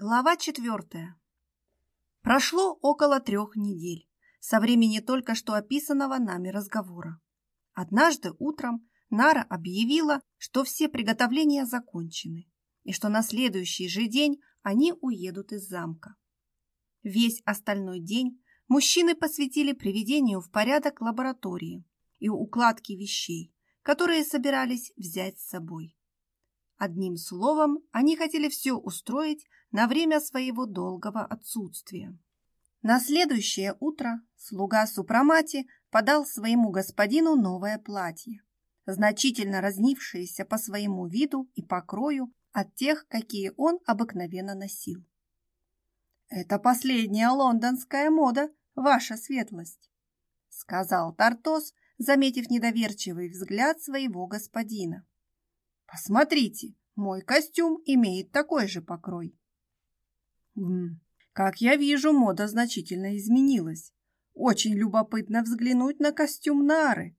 Глава четвертая. Прошло около трех недель со времени только что описанного нами разговора. Однажды утром Нара объявила, что все приготовления закончены и что на следующий же день они уедут из замка. Весь остальной день мужчины посвятили приведению в порядок лаборатории и укладке вещей, которые собирались взять с собой. Одним словом, они хотели все устроить на время своего долгого отсутствия. На следующее утро слуга Супрамати подал своему господину новое платье, значительно разнившееся по своему виду и покрою от тех, какие он обыкновенно носил. «Это последняя лондонская мода, ваша светлость», сказал Тартос, заметив недоверчивый взгляд своего господина. Посмотрите, мой костюм имеет такой же покрой. М как я вижу, мода значительно изменилась. Очень любопытно взглянуть на костюм Нары,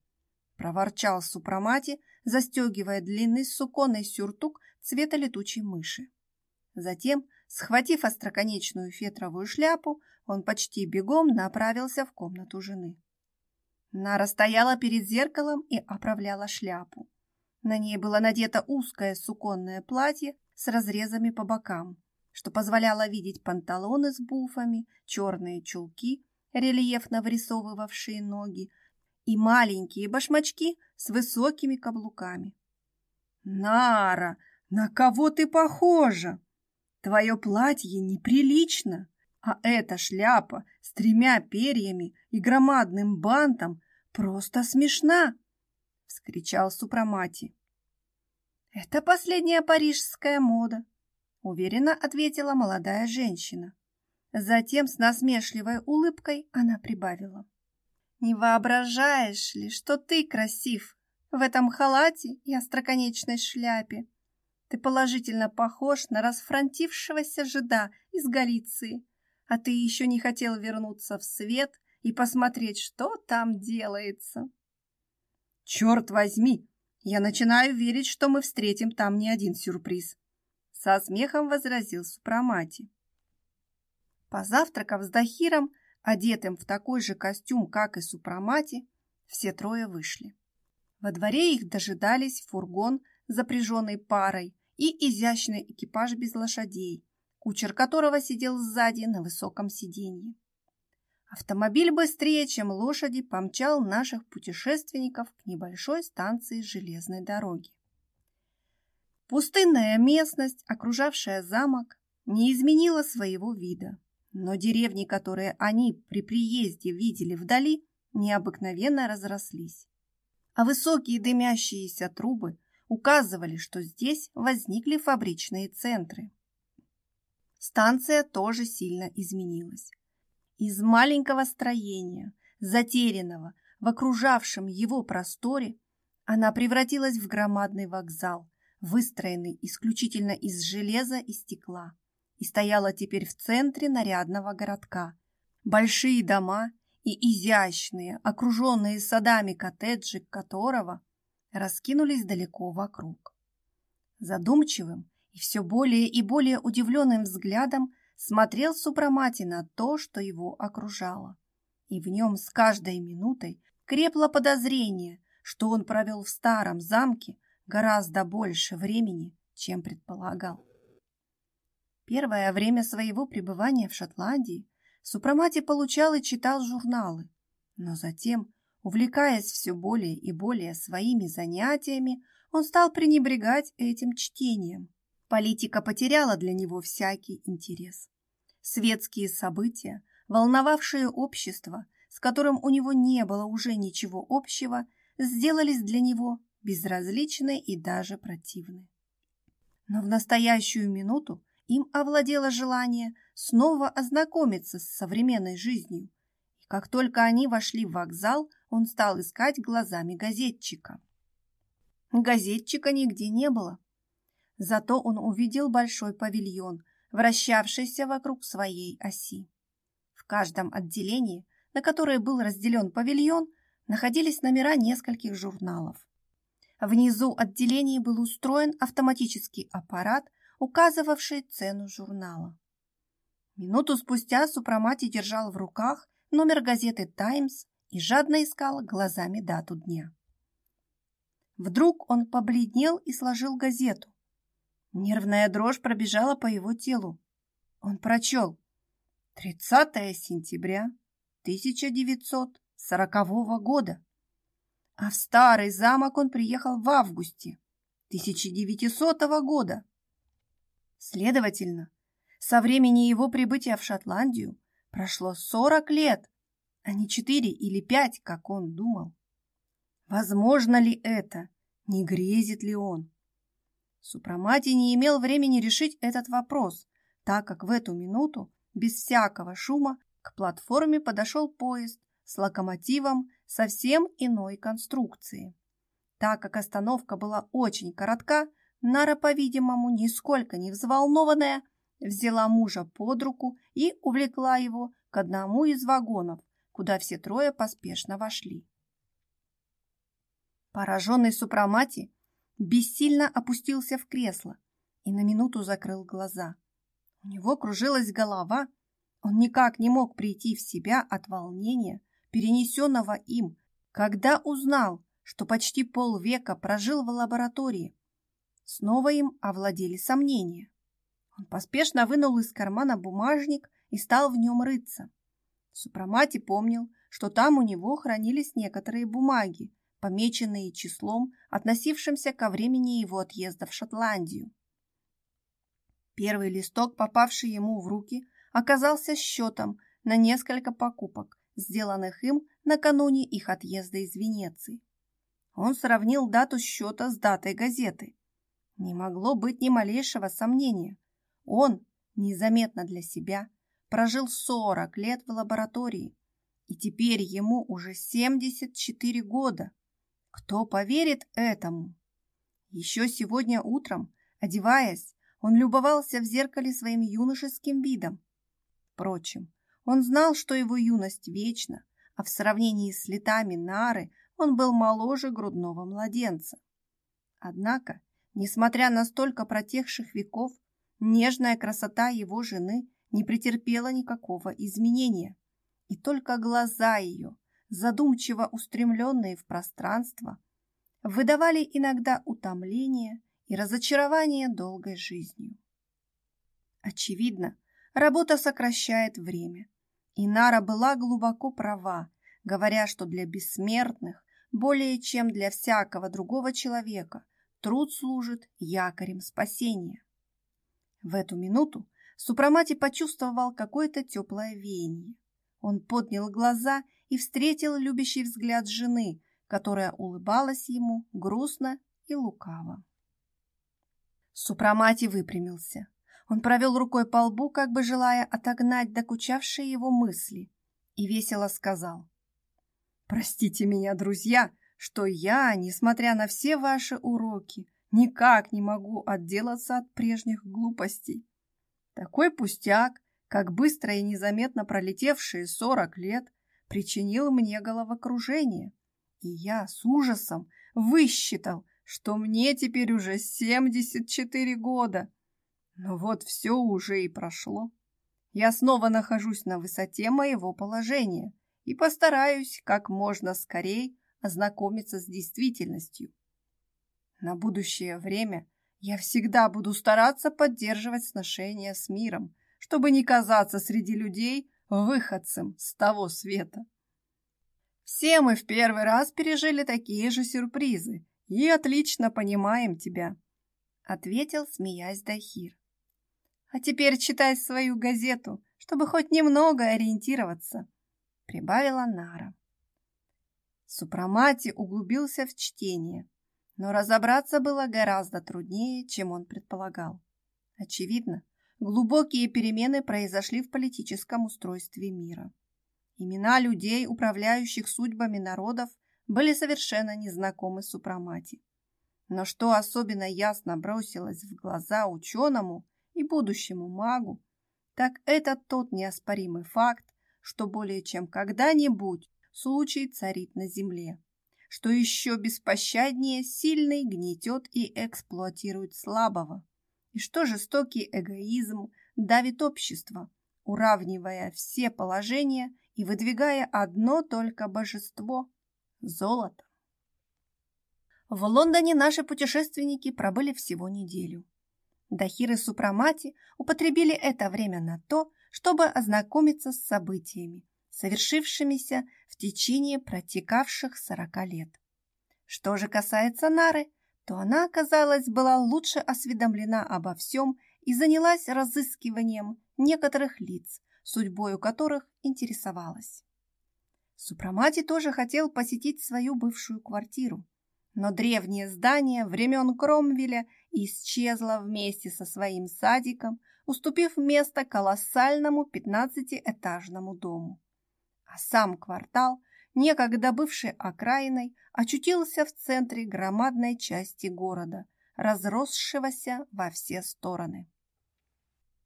проворчал Супрамати, застегивая длинный суконный сюртук цвета летучей мыши. Затем, схватив остроконечную фетровую шляпу, он почти бегом направился в комнату жены. Нара стояла перед зеркалом и оправляла шляпу. На ней было надето узкое суконное платье с разрезами по бокам, что позволяло видеть панталоны с буфами, черные чулки, рельефно вырисовывавшие ноги, и маленькие башмачки с высокими каблуками. «Нара, на кого ты похожа? Твое платье неприлично, а эта шляпа с тремя перьями и громадным бантом просто смешна!» — вскричал Супрамати. «Это последняя парижская мода», — уверенно ответила молодая женщина. Затем с насмешливой улыбкой она прибавила. «Не воображаешь ли, что ты красив в этом халате и остроконечной шляпе? Ты положительно похож на расфронтившегося жида из Галиции, а ты еще не хотел вернуться в свет и посмотреть, что там делается». Черт возьми, я начинаю верить, что мы встретим там не один сюрприз. Со смехом возразил Супрамати. Позавтракав с Дахиром, одетым в такой же костюм, как и Супрамати, все трое вышли. Во дворе их дожидались фургон, запряженный парой, и изящный экипаж без лошадей, кучер которого сидел сзади на высоком сиденье. Автомобиль быстрее, чем лошади, помчал наших путешественников к небольшой станции железной дороги. Пустынная местность, окружавшая замок, не изменила своего вида, но деревни, которые они при приезде видели вдали, необыкновенно разрослись. А высокие дымящиеся трубы указывали, что здесь возникли фабричные центры. Станция тоже сильно изменилась. Из маленького строения, затерянного в окружавшем его просторе, она превратилась в громадный вокзал, выстроенный исключительно из железа и стекла, и стояла теперь в центре нарядного городка. Большие дома и изящные, окруженные садами коттеджи которого раскинулись далеко вокруг. Задумчивым и все более и более удивленным взглядом смотрел Супрамати на то, что его окружало. И в нем с каждой минутой крепло подозрение, что он провел в старом замке гораздо больше времени, чем предполагал. Первое время своего пребывания в Шотландии Супрамати получал и читал журналы, но затем, увлекаясь все более и более своими занятиями, он стал пренебрегать этим чтением Политика потеряла для него всякий интерес. Светские события, волновавшие общество, с которым у него не было уже ничего общего, сделались для него безразличны и даже противны. Но в настоящую минуту им овладело желание снова ознакомиться с современной жизнью, и как только они вошли в вокзал, он стал искать глазами газетчика. Газетчика нигде не было. Зато он увидел большой павильон, вращавшийся вокруг своей оси. В каждом отделении, на которое был разделен павильон, находились номера нескольких журналов. Внизу отделения был устроен автоматический аппарат, указывавший цену журнала. Минуту спустя Супрамати держал в руках номер газеты «Таймс» и жадно искал глазами дату дня. Вдруг он побледнел и сложил газету. Нервная дрожь пробежала по его телу. Он прочел 30 сентября 1940 года. А в старый замок он приехал в августе 1900 года. Следовательно, со времени его прибытия в Шотландию прошло 40 лет, а не 4 или 5, как он думал. Возможно ли это? Не грезит ли он? Супрамати не имел времени решить этот вопрос, так как в эту минуту, без всякого шума, к платформе подошел поезд с локомотивом совсем иной конструкции. Так как остановка была очень коротка, Нара, по-видимому, нисколько не взволнованная, взяла мужа под руку и увлекла его к одному из вагонов, куда все трое поспешно вошли. Пораженный Супрамати бессильно опустился в кресло и на минуту закрыл глаза. У него кружилась голова, он никак не мог прийти в себя от волнения, перенесенного им, когда узнал, что почти полвека прожил в лаборатории. Снова им овладели сомнения. Он поспешно вынул из кармана бумажник и стал в нем рыться. Супрамати помнил, что там у него хранились некоторые бумаги, помеченные числом, относившимся ко времени его отъезда в Шотландию. Первый листок, попавший ему в руки, оказался счетом на несколько покупок, сделанных им накануне их отъезда из Венеции. Он сравнил дату счета с датой газеты. Не могло быть ни малейшего сомнения. Он, незаметно для себя, прожил 40 лет в лаборатории, и теперь ему уже 74 года. Кто поверит этому? Еще сегодня утром, одеваясь, он любовался в зеркале своим юношеским видом. Впрочем, он знал, что его юность вечна, а в сравнении с летами Нары он был моложе грудного младенца. Однако, несмотря на столько протекших веков, Нежная красота его жены не претерпела никакого изменения, и только глаза ее, задумчиво устремленные в пространство, выдавали иногда утомление и разочарование долгой жизнью. Очевидно, работа сокращает время, и Нара была глубоко права, говоря, что для бессмертных, более чем для всякого другого человека, труд служит якорем спасения. В эту минуту Супрамати почувствовал какое-то теплое веяние. Он поднял глаза и встретил любящий взгляд жены, которая улыбалась ему грустно и лукаво. Супрамати выпрямился. Он провел рукой по лбу, как бы желая отогнать докучавшие его мысли, и весело сказал. «Простите меня, друзья, что я, несмотря на все ваши уроки, Никак не могу отделаться от прежних глупостей. Такой пустяк, как быстро и незаметно пролетевшие сорок лет, причинил мне головокружение. И я с ужасом высчитал, что мне теперь уже 74 года. Но вот все уже и прошло. Я снова нахожусь на высоте моего положения и постараюсь как можно скорее ознакомиться с действительностью. На будущее время я всегда буду стараться поддерживать сношения с миром, чтобы не казаться среди людей выходцем с того света. Все мы в первый раз пережили такие же сюрпризы и отлично понимаем тебя, ответил, смеясь Дахир. А теперь читай свою газету, чтобы хоть немного ориентироваться, прибавила Нара. Супрамати углубился в чтение но разобраться было гораздо труднее, чем он предполагал. Очевидно, глубокие перемены произошли в политическом устройстве мира. Имена людей, управляющих судьбами народов, были совершенно незнакомы Супрамати. Но что особенно ясно бросилось в глаза ученому и будущему магу, так это тот неоспоримый факт, что более чем когда-нибудь случай царит на земле что еще беспощаднее сильный гнетет и эксплуатирует слабого, и что жестокий эгоизм давит общество, уравнивая все положения и выдвигая одно только божество – золото. В Лондоне наши путешественники пробыли всего неделю. Дахир и Супрамати употребили это время на то, чтобы ознакомиться с событиями, совершившимися в течение протекавших сорока лет. Что же касается Нары, то она, казалось, была лучше осведомлена обо всем и занялась разыскиванием некоторых лиц, судьбою которых интересовалась. Супрамати тоже хотел посетить свою бывшую квартиру, но древнее здание времен Кромвеля исчезло вместе со своим садиком, уступив место колоссальному пятнадцатиэтажному дому. А сам квартал, некогда бывший окраиной, очутился в центре громадной части города, разросшегося во все стороны.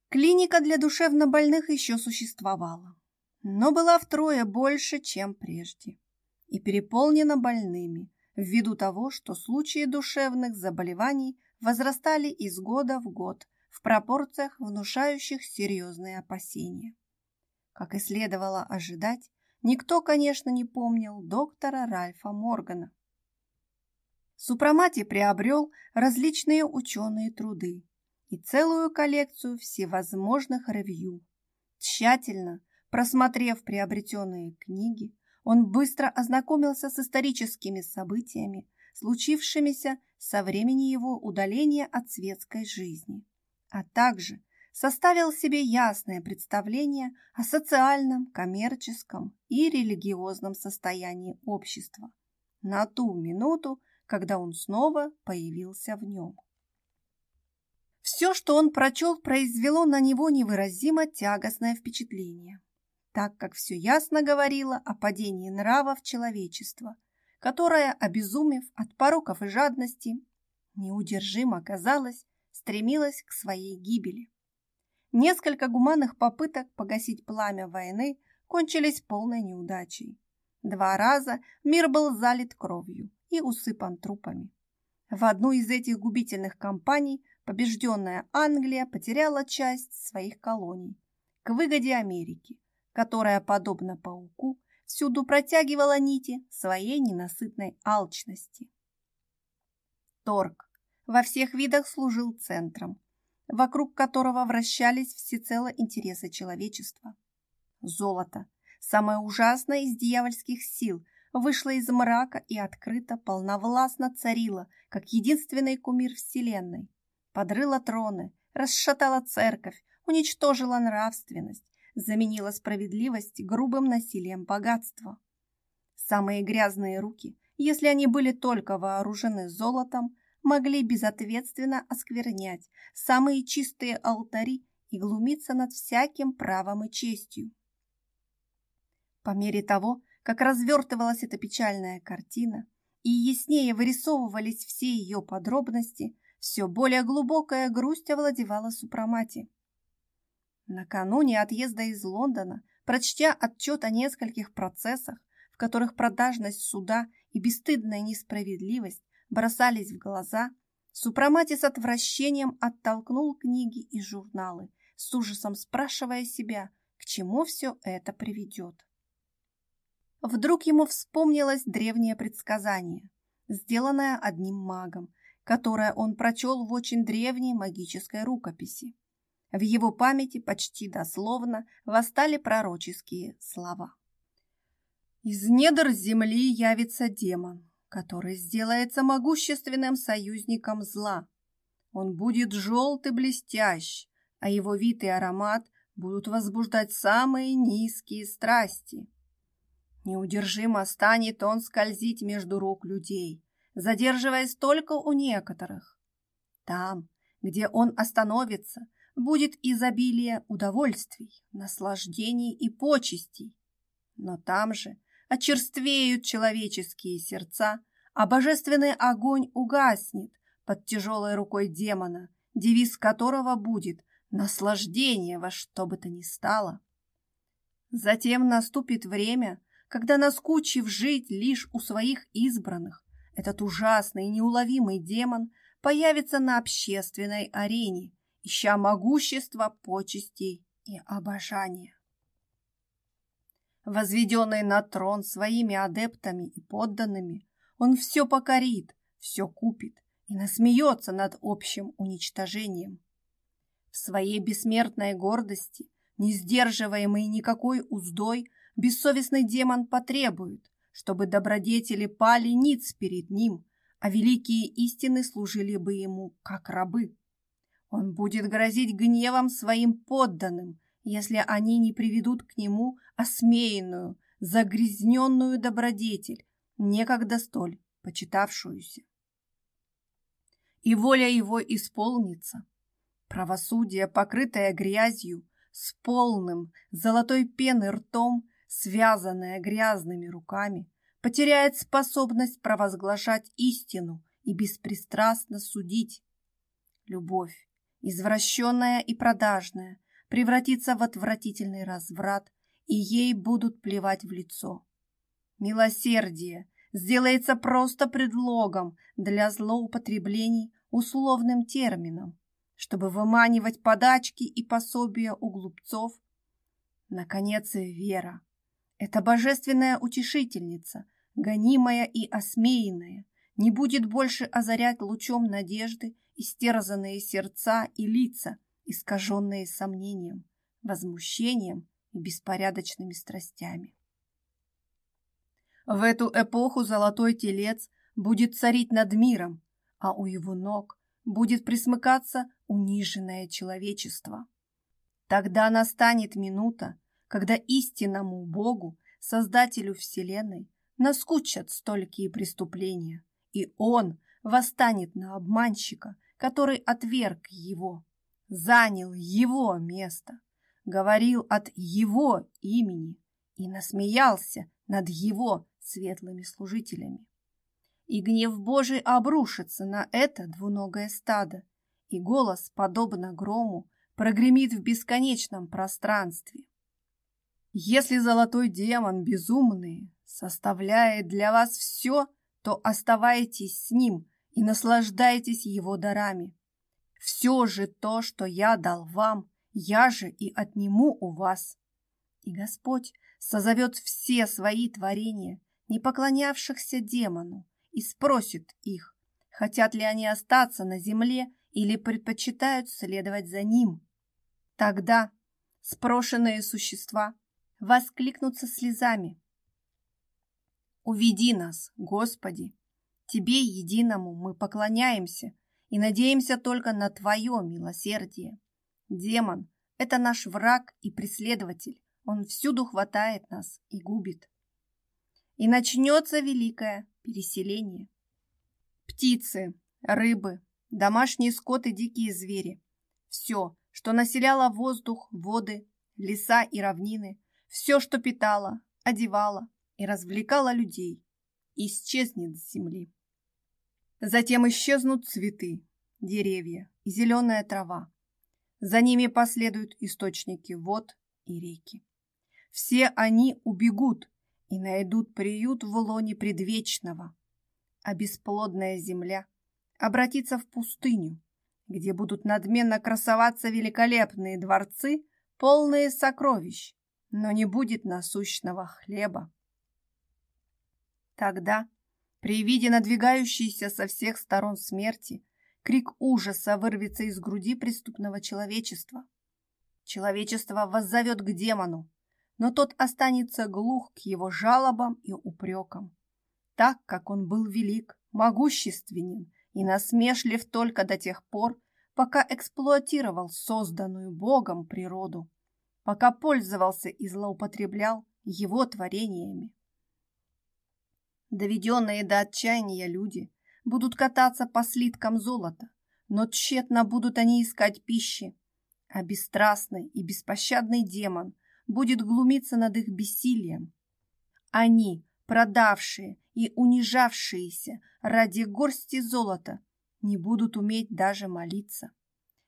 Клиника для душевнобольных еще существовала, но была втрое больше, чем прежде, и переполнена больными, ввиду того, что случаи душевных заболеваний возрастали из года в год в пропорциях, внушающих серьезные опасения. Как и следовало ожидать, никто, конечно, не помнил доктора Ральфа Моргана. Супрамати приобрел различные ученые труды и целую коллекцию всевозможных ревью. Тщательно просмотрев приобретенные книги, он быстро ознакомился с историческими событиями, случившимися со времени его удаления от светской жизни, а также составил себе ясное представление о социальном, коммерческом и религиозном состоянии общества на ту минуту, когда он снова появился в нем. Все, что он прочел, произвело на него невыразимо тягостное впечатление так как все ясно говорило о падении нравов человечества, которое, обезумев от пороков и жадности, неудержимо, казалось, стремилось к своей гибели. Несколько гуманных попыток погасить пламя войны кончились полной неудачей. Два раза мир был залит кровью и усыпан трупами. В одну из этих губительных кампаний побежденная Англия потеряла часть своих колоний к выгоде Америки, которая, подобно пауку, всюду протягивала нити своей ненасытной алчности. Торг во всех видах служил центром, вокруг которого вращались всецело интересы человечества. Золото, самое ужасное из дьявольских сил, вышло из мрака и открыто полновластно царило, как единственный кумир Вселенной. Подрыла троны, расшатала церковь, уничтожила нравственность, заменила справедливость грубым насилием богатства. Самые грязные руки, если они были только вооружены золотом, могли безответственно осквернять самые чистые алтари и глумиться над всяким правом и честью. По мере того, как развертывалась эта печальная картина, и яснее вырисовывались все ее подробности, все более глубокая грусть овладевала Супрамати. Накануне отъезда из Лондона, прочтя отчет о нескольких процессах, в которых продажность суда и бесстыдная несправедливость бросались в глаза, Супрамати с отвращением оттолкнул книги и журналы, с ужасом спрашивая себя, к чему все это приведет. Вдруг ему вспомнилось древнее предсказание, сделанное одним магом, которое он прочел в очень древней магической рукописи. В его памяти почти дословно восстали пророческие слова. Из недр земли явится демон, который сделается могущественным союзником зла. Он будет желтый блестящ, а его вид и аромат будут возбуждать самые низкие страсти. Неудержимо станет он скользить между рук людей, задерживаясь только у некоторых. Там, где он остановится, будет изобилие удовольствий, наслаждений и почестей. Но там же очерствеют человеческие сердца, а божественный огонь угаснет под тяжелой рукой демона, девиз которого будет «наслаждение во что бы то ни стало». Затем наступит время, когда, наскучив жить лишь у своих избранных, этот ужасный неуловимый демон появится на общественной арене ища могущества, почестей и обожания. Возведенный на трон своими адептами и подданными, он все покорит, все купит и насмеется над общим уничтожением. В своей бессмертной гордости, не сдерживаемой никакой уздой, бессовестный демон потребует, чтобы добродетели пали ниц перед ним, а великие истины служили бы ему как рабы. Он будет грозить гневом своим подданным, если они не приведут к нему осмеянную, загрязненную добродетель, некогда столь почитавшуюся. И воля его исполнится. Правосудие, покрытое грязью, с полным золотой пены ртом, связанное грязными руками, потеряет способность провозглашать истину и беспристрастно судить. Любовь, извращенная и продажная, превратится в отвратительный разврат, и ей будут плевать в лицо. Милосердие сделается просто предлогом для злоупотреблений условным термином, чтобы выманивать подачки и пособия у глупцов. Наконец, вера. Эта божественная утешительница, гонимая и осмеянная, не будет больше озарять лучом надежды истерзанные сердца и лица, искаженные сомнением, возмущением и беспорядочными страстями. В эту эпоху золотой телец будет царить над миром, а у его ног будет присмыкаться униженное человечество. Тогда настанет минута, когда истинному Богу, Создателю Вселенной, наскучат столькие преступления, и Он восстанет на обманщика, который отверг его занял его место, говорил от его имени и насмеялся над его светлыми служителями. И гнев Божий обрушится на это двуногое стадо, и голос, подобно грому, прогремит в бесконечном пространстве. Если золотой демон безумный составляет для вас все, то оставайтесь с ним и наслаждайтесь его дарами. Все же то, что я дал вам, я же и отниму у вас. И Господь созовет все свои творения, не поклонявшихся демону, и спросит их, хотят ли они остаться на земле или предпочитают следовать за ним. Тогда спрошенные существа воскликнут со слезами. «Уведи нас, Господи! Тебе единому мы поклоняемся и надеемся только на Твое милосердие. Демон — это наш враг и преследователь. Он всюду хватает нас и губит. И начнется великое переселение. Птицы, рыбы, домашний скот и дикие звери. Все, что населяло воздух, воды, леса и равнины, все, что питало, одевало и развлекало людей, исчезнет с земли. Затем исчезнут цветы, деревья и зеленая трава. За ними последуют источники вод и реки. Все они убегут и найдут приют в лоне предвечного, а бесплодная земля обратится в пустыню, где будут надменно красоваться великолепные дворцы, полные сокровищ, но не будет насущного хлеба. Тогда при виде надвигающейся со всех сторон смерти крик ужаса вырвется из груди преступного человечества. Человечество воззовет к демону, но тот останется глух к его жалобам и упрекам, так как он был велик, могущественен и насмешлив только до тех пор, пока эксплуатировал созданную Богом природу, пока пользовался и злоупотреблял его творениями. Доведенные до отчаяния люди будут кататься по слиткам золота, но тщетно будут они искать пищи, а бесстрастный и беспощадный демон будет глумиться над их бессилием. Они, продавшие и унижавшиеся ради горсти золота, не будут уметь даже молиться.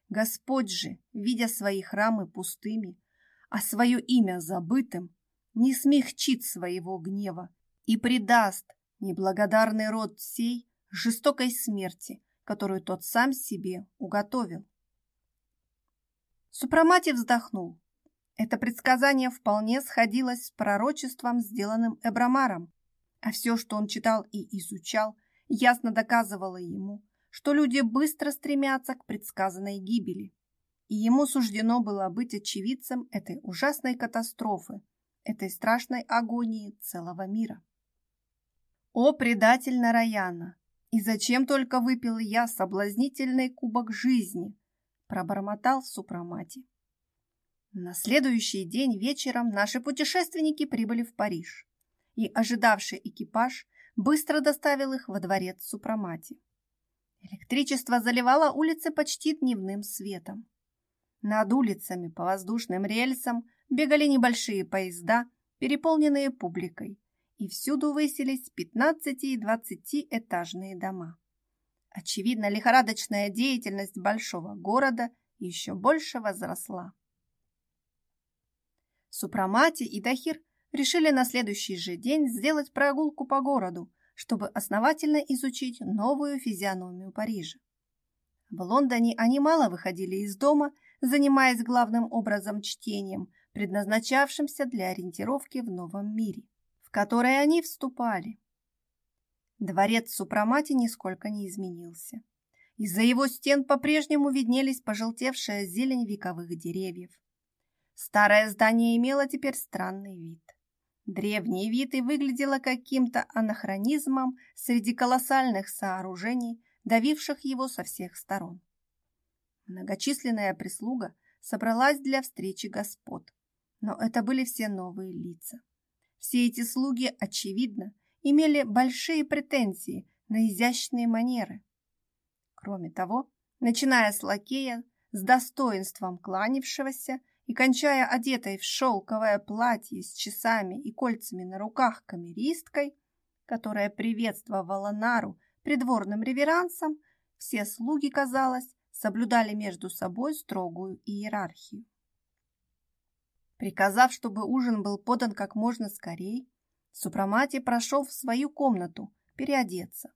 Господь же, видя свои храмы пустыми, а свое имя забытым, не смягчит своего гнева и предаст неблагодарный род сей жестокой смерти, которую тот сам себе уготовил. Супрамати вздохнул. Это предсказание вполне сходилось с пророчеством, сделанным Эбрамаром, а все, что он читал и изучал, ясно доказывало ему, что люди быстро стремятся к предсказанной гибели, и ему суждено было быть очевидцем этой ужасной катастрофы, этой страшной агонии целого мира. О, предатель Нараяна! И зачем только выпил я соблазнительный кубок жизни? Пробормотал Супрамати. На следующий день вечером наши путешественники прибыли в Париж, и ожидавший экипаж быстро доставил их во дворец Супрамати. Электричество заливало улицы почти дневным светом. Над улицами по воздушным рельсам бегали небольшие поезда, переполненные публикой, и всюду высились 15 и 20 этажные дома. Очевидно, лихорадочная деятельность большого города еще больше возросла. Супрамати и Дахир решили на следующий же день сделать прогулку по городу, чтобы основательно изучить новую физиономию Парижа. В Лондоне они мало выходили из дома, занимаясь главным образом чтением, предназначавшимся для ориентировки в новом мире который они вступали. Дворец Супрамати нисколько не изменился. Из-за его стен по-прежнему виднелись пожелтевшая зелень вековых деревьев. Старое здание имело теперь странный вид. Древний вид и выглядело каким-то анахронизмом среди колоссальных сооружений, давивших его со всех сторон. Многочисленная прислуга собралась для встречи господ, но это были все новые лица. Все эти слуги, очевидно, имели большие претензии на изящные манеры. Кроме того, начиная с лакея, с достоинством кланявшегося и кончая одетой в шелковое платье с часами и кольцами на руках камеристкой, которая приветствовала Нару придворным реверансом, все слуги, казалось, соблюдали между собой строгую иерархию. Приказав, чтобы ужин был подан как можно скорее, Супрамати прошел в свою комнату переодеться.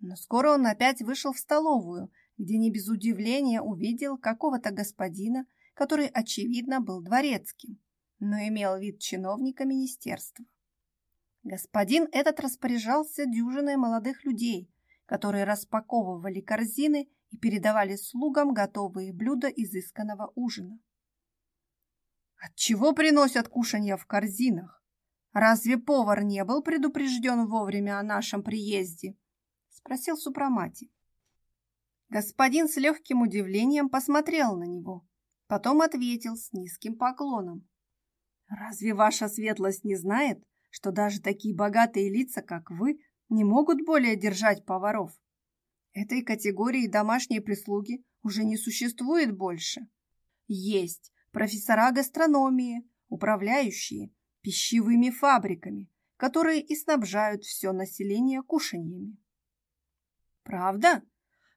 Но скоро он опять вышел в столовую, где не без удивления увидел какого-то господина, который, очевидно, был дворецким, но имел вид чиновника министерства. Господин этот распоряжался дюжиной молодых людей, которые распаковывали корзины и передавали слугам готовые блюда изысканного ужина. Отчего приносят кушанья в корзинах? Разве повар не был предупрежден вовремя о нашем приезде? Спросил Супрамати. Господин с легким удивлением посмотрел на него, потом ответил с низким поклоном. Разве ваша светлость не знает, что даже такие богатые лица, как вы, не могут более держать поваров? Этой категории домашней прислуги уже не существует больше. Есть профессора гастрономии, управляющие пищевыми фабриками, которые и снабжают все население кушаньями. Правда?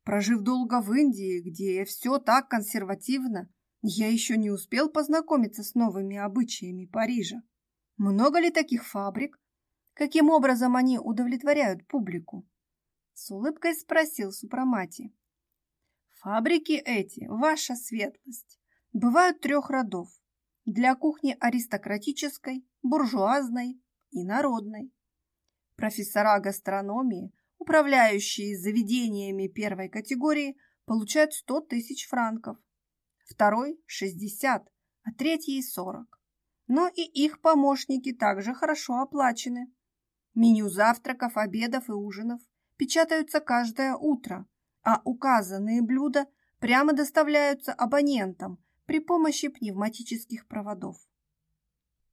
Прожив долго в Индии, где все так консервативно, я еще не успел познакомиться с новыми обычаями Парижа. Много ли таких фабрик? Каким образом они удовлетворяют публику? С улыбкой спросил Супрамати. Фабрики эти, ваша светлость, бывают трех родов для кухни аристократической, буржуазной и народной. Профессора гастрономии, управляющие заведениями первой категории, получают 100 тысяч франков, второй – 60, а третий – 40. Но и их помощники также хорошо оплачены. Меню завтраков, обедов и ужинов печатаются каждое утро, а указанные блюда прямо доставляются абонентам – при помощи пневматических проводов.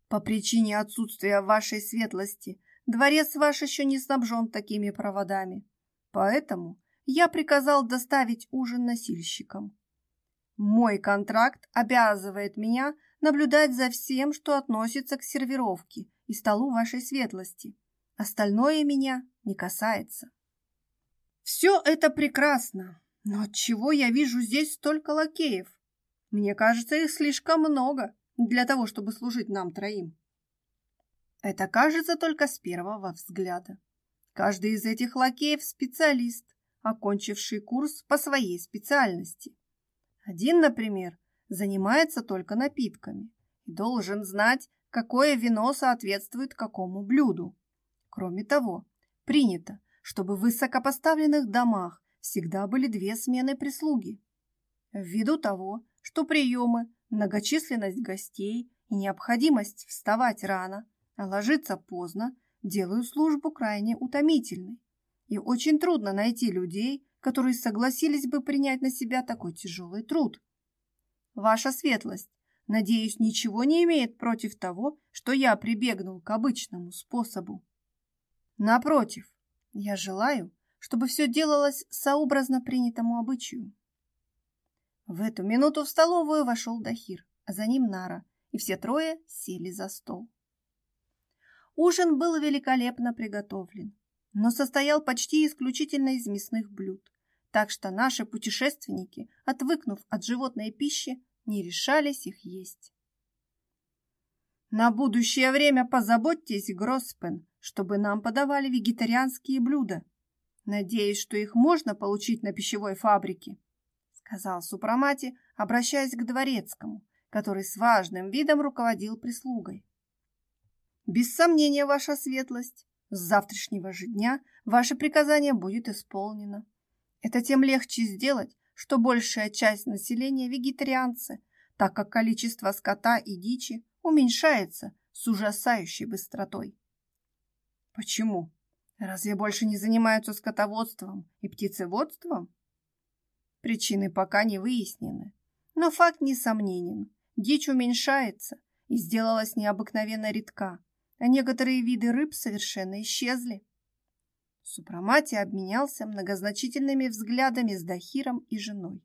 По причине отсутствия вашей светлости дворец ваш еще не снабжен такими проводами, поэтому я приказал доставить ужин носильщикам. Мой контракт обязывает меня наблюдать за всем, что относится к сервировке и столу вашей светлости. Остальное меня не касается. Все это прекрасно, но отчего я вижу здесь столько лакеев? Мне кажется, их слишком много для того, чтобы служить нам троим. Это кажется только с первого взгляда. Каждый из этих лакеев специалист, окончивший курс по своей специальности. Один, например, занимается только напитками, и должен знать, какое вино соответствует какому блюду. Кроме того, принято, чтобы в высокопоставленных домах всегда были две смены прислуги. Ввиду того, что приемы, многочисленность гостей и необходимость вставать рано, а ложиться поздно делают службу крайне утомительной. И очень трудно найти людей, которые согласились бы принять на себя такой тяжелый труд. Ваша светлость, надеюсь, ничего не имеет против того, что я прибегнул к обычному способу. Напротив, я желаю, чтобы все делалось сообразно принятому обычаю. В эту минуту в столовую вошел Дахир, а за ним Нара, и все трое сели за стол. Ужин был великолепно приготовлен, но состоял почти исключительно из мясных блюд, так что наши путешественники, отвыкнув от животной пищи, не решались их есть. На будущее время позаботьтесь, Гроспен, чтобы нам подавали вегетарианские блюда. Надеюсь, что их можно получить на пищевой фабрике, сказал Супрамати, обращаясь к дворецкому, который с важным видом руководил прислугой. Без сомнения, ваша светлость, с завтрашнего же дня ваше приказание будет исполнено. Это тем легче сделать, что большая часть населения вегетарианцы, так как количество скота и дичи уменьшается с ужасающей быстротой. Почему? Разве больше не занимаются скотоводством и птицеводством? Причины пока не выяснены, но факт несомненен. Дичь уменьшается и сделалась необыкновенно редка, а некоторые виды рыб совершенно исчезли. Супрамати обменялся многозначительными взглядами с Дахиром и женой.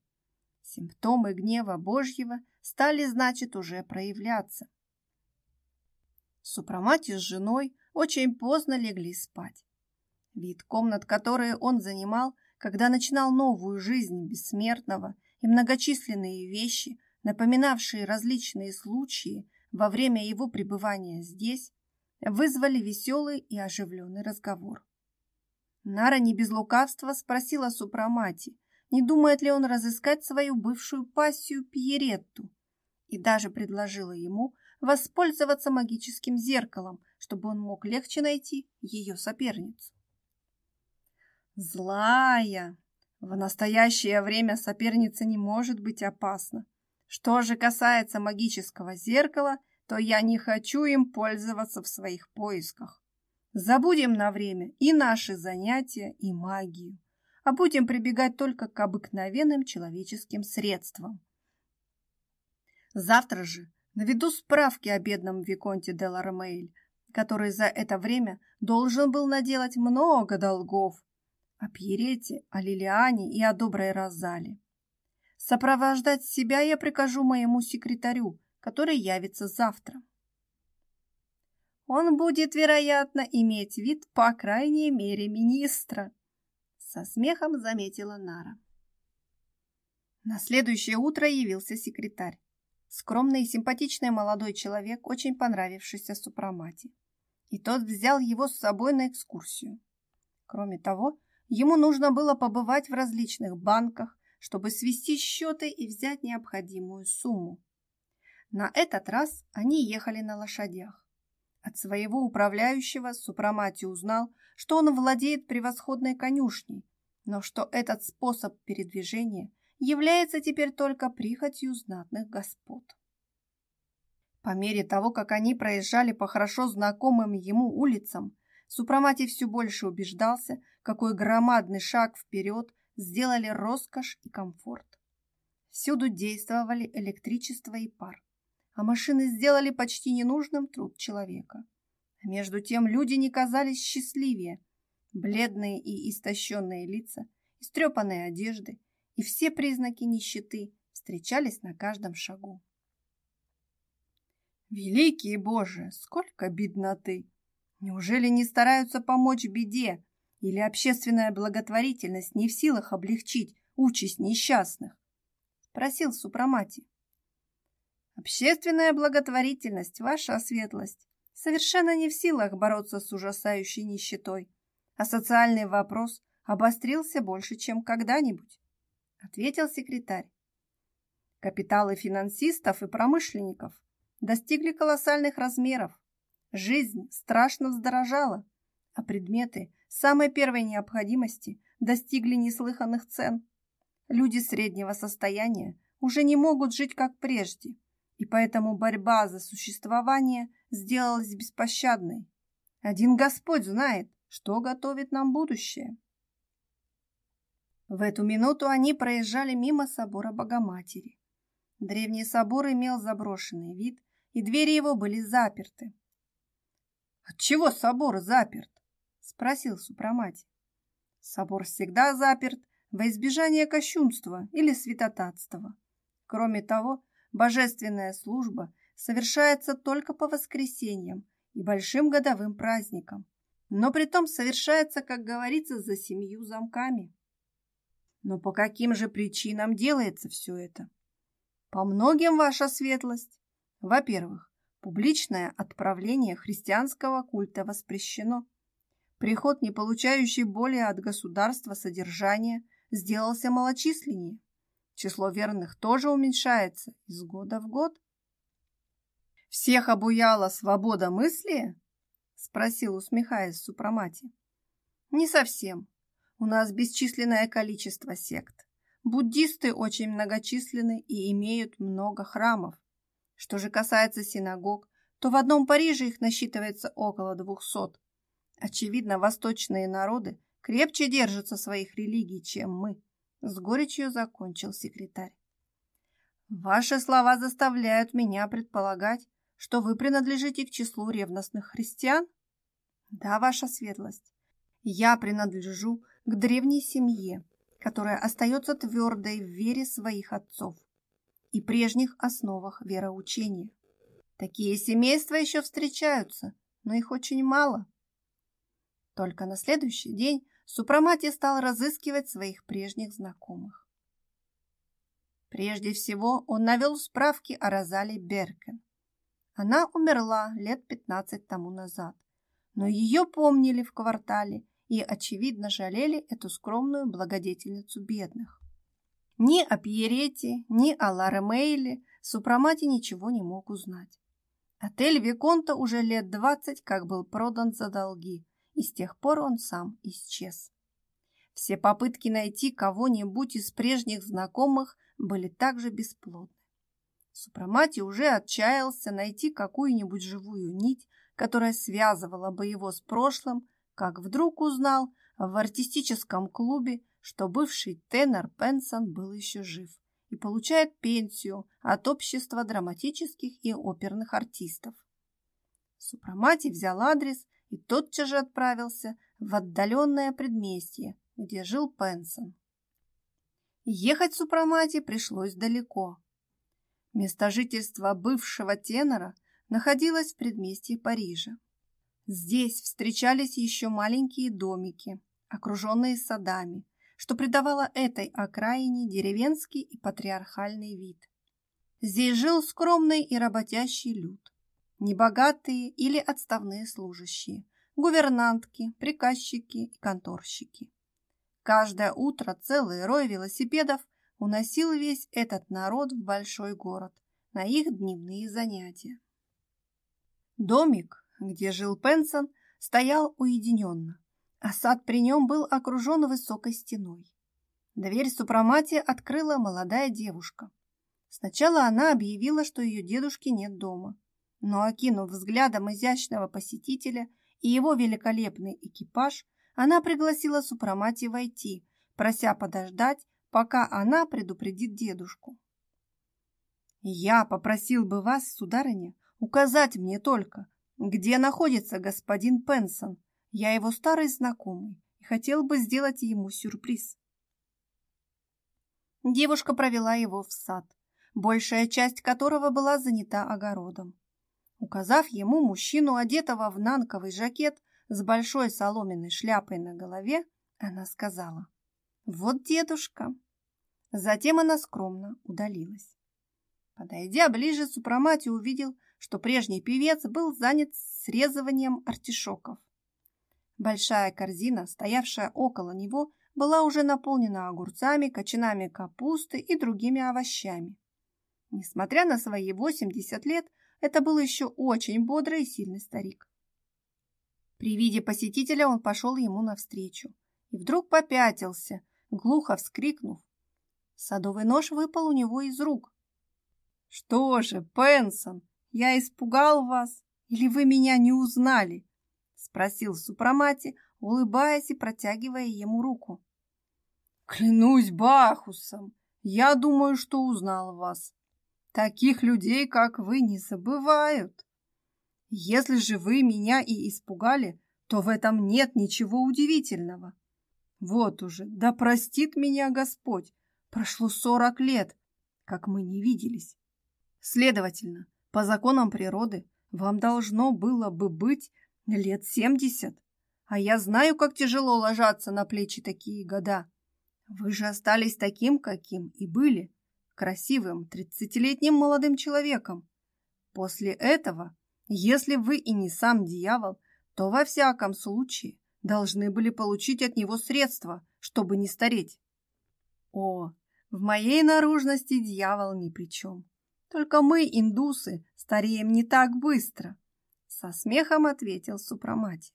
Симптомы гнева Божьего стали, значит, уже проявляться. Супрамати с женой очень поздно легли спать. Вид комнат, которые он занимал, когда начинал новую жизнь бессмертного, и многочисленные вещи, напоминавшие различные случаи во время его пребывания здесь, вызвали веселый и оживленный разговор. Нара не без лукавства спросила Супрамати, не думает ли он разыскать свою бывшую пассию Пьеретту, и даже предложила ему воспользоваться магическим зеркалом, чтобы он мог легче найти ее соперницу. Злая! В настоящее время соперница не может быть опасна. Что же касается магического зеркала, то я не хочу им пользоваться в своих поисках. Забудем на время и наши занятия, и магию, а будем прибегать только к обыкновенным человеческим средствам. Завтра же наведу справки о бедном Виконте де Лармейль, который за это время должен был наделать много долгов, о Пьерете, о Лилиане и о доброй Розале. Сопровождать себя я прикажу моему секретарю, который явится завтра. Он будет, вероятно, иметь вид, по крайней мере, министра, со смехом заметила Нара. На следующее утро явился секретарь. Скромный и симпатичный молодой человек, очень понравившийся Супрамати. И тот взял его с собой на экскурсию. Кроме того, ему нужно было побывать в различных банках, чтобы свести счеты и взять необходимую сумму. На этот раз они ехали на лошадях. От своего управляющего Супрамати узнал, что он владеет превосходной конюшней, но что этот способ передвижения – является теперь только прихотью знатных господ. По мере того, как они проезжали по хорошо знакомым ему улицам, Супрамати все больше убеждался, какой громадный шаг вперед сделали роскошь и комфорт. Всюду действовали электричество и пар, а машины сделали почти ненужным труд человека. А между тем люди не казались счастливее. Бледные и истощенные лица, истрепанные одежды и все признаки нищеты встречались на каждом шагу. Великий Боже, сколько бедноты! Неужели не стараются помочь беде? Или общественная благотворительность не в силах облегчить участь несчастных? Спросил Супрамати. Общественная благотворительность, ваша светлость, совершенно не в силах бороться с ужасающей нищетой, а социальный вопрос обострился больше, чем когда-нибудь ответил секретарь. Капиталы финансистов и промышленников достигли колоссальных размеров. Жизнь страшно вздорожала, а предметы самой первой необходимости достигли неслыханных цен. Люди среднего состояния уже не могут жить как прежде, и поэтому борьба за существование сделалась беспощадной. Один Господь знает, что готовит нам будущее. В эту минуту они проезжали мимо собора Богоматери. Древний собор имел заброшенный вид, и двери его были заперты. «Отчего собор заперт?» — спросил Супрамати. «Собор всегда заперт во избежание кощунства или святотатства. Кроме того, божественная служба совершается только по воскресеньям и большим годовым праздникам, но притом совершается, как говорится, за семью замками. Но по каким же причинам делается все это? По многим, ваша светлость. Во-первых, публичное отправление христианского культа воспрещено. Приход, не получающий более от государства содержания, сделался малочисленнее. Число верных тоже уменьшается из года в год. «Всех обуяла свобода мысли?» — спросил, усмехаясь Супрамати. «Не совсем. У нас бесчисленное количество сект. Буддисты очень многочисленны и имеют много храмов. Что же касается синагог, то в одном Париже их насчитывается около двухсот. Очевидно, восточные народы крепче держатся своих религий, чем мы. С горечью закончил секретарь. Ваши слова заставляют меня предполагать, что вы принадлежите к числу ревностных христиан? Да, ваша светлость. Я принадлежу к древней семье, которая остается твердой в вере своих отцов и прежних основах вероучения. Такие семейства еще встречаются, но их очень мало. Только на следующий день Супрамати стал разыскивать своих прежних знакомых. Прежде всего он навел справки о Розале Беркен. Она умерла лет 15 тому назад, но ее помнили в квартале и, очевидно, жалели эту скромную благодетельницу бедных. Ни о Пьерете, ни о Ларе Мейле ничего не мог узнать. Отель Виконта уже лет двадцать как был продан за долги, и с тех пор он сам исчез. Все попытки найти кого-нибудь из прежних знакомых были также бесплодны. Супрамати уже отчаялся найти какую-нибудь живую нить, которая связывала бы его с прошлым, как вдруг узнал в артистическом клубе, что бывший тенор Пенсон был еще жив и получает пенсию от общества драматических и оперных артистов. Супрамати взял адрес и тотчас же отправился в отдаленное предместье, где жил Пенсон. Ехать Супрамати пришлось далеко. Место жительства бывшего тенора находилось в предместье Парижа. Здесь встречались еще маленькие домики, окруженные садами, что придавало этой окраине деревенский и патриархальный вид. Здесь жил скромный и работящий люд, небогатые или отставные служащие, гувернантки, приказчики и конторщики. Каждое утро целый рой велосипедов уносил весь этот народ в большой город на их дневные занятия. Домик где жил Пенсон, стоял уединенно, а сад при нем был окружен высокой стеной. Дверь супрамати открыла молодая девушка. Сначала она объявила, что ее дедушки нет дома, но, окинув взглядом изящного посетителя и его великолепный экипаж, она пригласила супрамати войти, прося подождать, пока она предупредит дедушку. «Я попросил бы вас, сударыня, указать мне только, где находится господин Пенсон? Я его старый знакомый и хотел бы сделать ему сюрприз. Девушка провела его в сад, большая часть которого была занята огородом. Указав ему мужчину, одетого в нанковый жакет с большой соломенной шляпой на голове, она сказала «Вот дедушка». Затем она скромно удалилась. Подойдя ближе, Супрамати увидел, что прежний певец был занят срезыванием артишоков. Большая корзина, стоявшая около него, была уже наполнена огурцами, кочанами капусты и другими овощами. Несмотря на свои 80 лет, Это был еще очень бодрый и сильный старик. При виде посетителя он пошел ему навстречу и вдруг попятился, глухо вскрикнув. Садовый нож выпал у него из рук. «Что же, Пенсон, я испугал вас? Или вы меня не узнали?» — спросил Супрамати, улыбаясь и протягивая ему руку. «Клянусь Бахусом, я думаю, что узнал вас. Таких людей, как вы, не забывают. Если же вы меня и испугали, то в этом нет ничего удивительного. Вот уже, да простит меня Господь, прошло сорок лет, как мы не виделись. Следовательно, по законам природы вам должно было бы быть лет семьдесят, а я знаю, как тяжело ложатся на плечи такие года. Вы же остались таким, каким и были, красивым тридцатилетним молодым человеком. После этого, если вы и не сам дьявол, то во всяком случае должны были получить от него средства, чтобы не стареть. О, в моей наружности дьявол ни при чем. Только мы, индусы, стареем не так быстро, со смехом ответил Супрамати.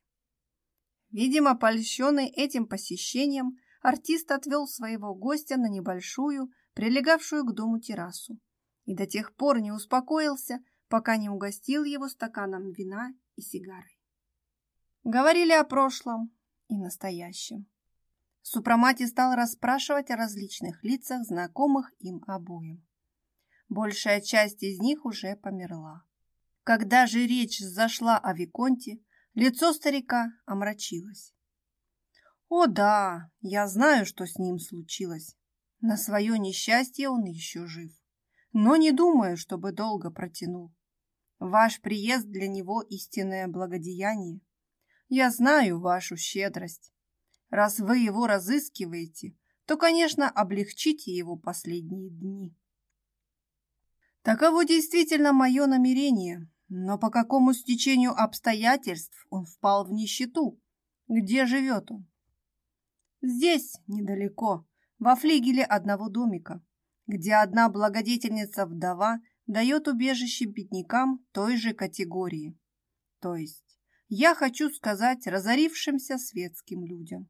Видимо, польщенный этим посещением, артист отвел своего гостя на небольшую, прилегавшую к дому террасу, и до тех пор не успокоился, пока не угостил его стаканом вина и сигарой. Говорили о прошлом и настоящем. Супрамати стал расспрашивать о различных лицах, знакомых им обоим. Большая часть из них уже померла. Когда же речь зашла о Виконте, лицо старика омрачилось. О да, я знаю, что с ним случилось. На свое несчастье он еще жив. Но не думаю, чтобы долго протянул. Ваш приезд для него истинное благодеяние. Я знаю вашу щедрость. Раз вы его разыскиваете, то, конечно, облегчите его последние дни. Таково действительно мое намерение, но по какому стечению обстоятельств он впал в нищету? Где живет он? Здесь, недалеко, во флигеле одного домика, где одна благодетельница-вдова дает убежище беднякам той же категории. То есть, я хочу сказать разорившимся светским людям.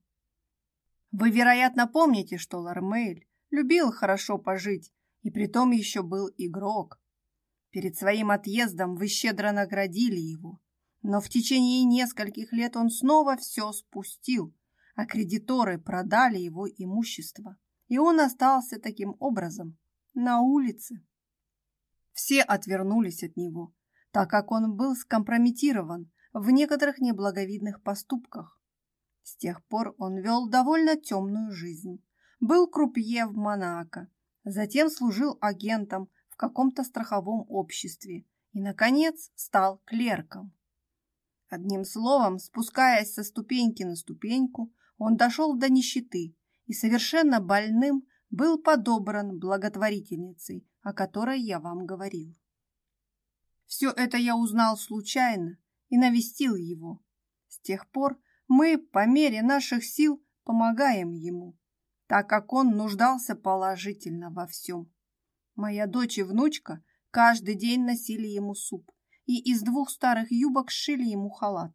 Вы, вероятно, помните, что Лармейль любил хорошо пожить, и притом еще был игрок. Перед своим отъездом вы щедро наградили его, но в течение нескольких лет он снова все спустил, а кредиторы продали его имущество, и он остался таким образом на улице. Все отвернулись от него, так как он был скомпрометирован в некоторых неблаговидных поступках. С тех пор он вел довольно темную жизнь. Был крупье в Монако, затем служил агентом каком-то страховом обществе и, наконец, стал клерком. Одним словом, спускаясь со ступеньки на ступеньку, он дошел до нищеты и совершенно больным был подобран благотворительницей, о которой я вам говорил. Все это я узнал случайно и навестил его. С тех пор мы по мере наших сил помогаем ему, так как он нуждался положительно во всем. Моя дочь и внучка каждый день носили ему суп и из двух старых юбок сшили ему халат.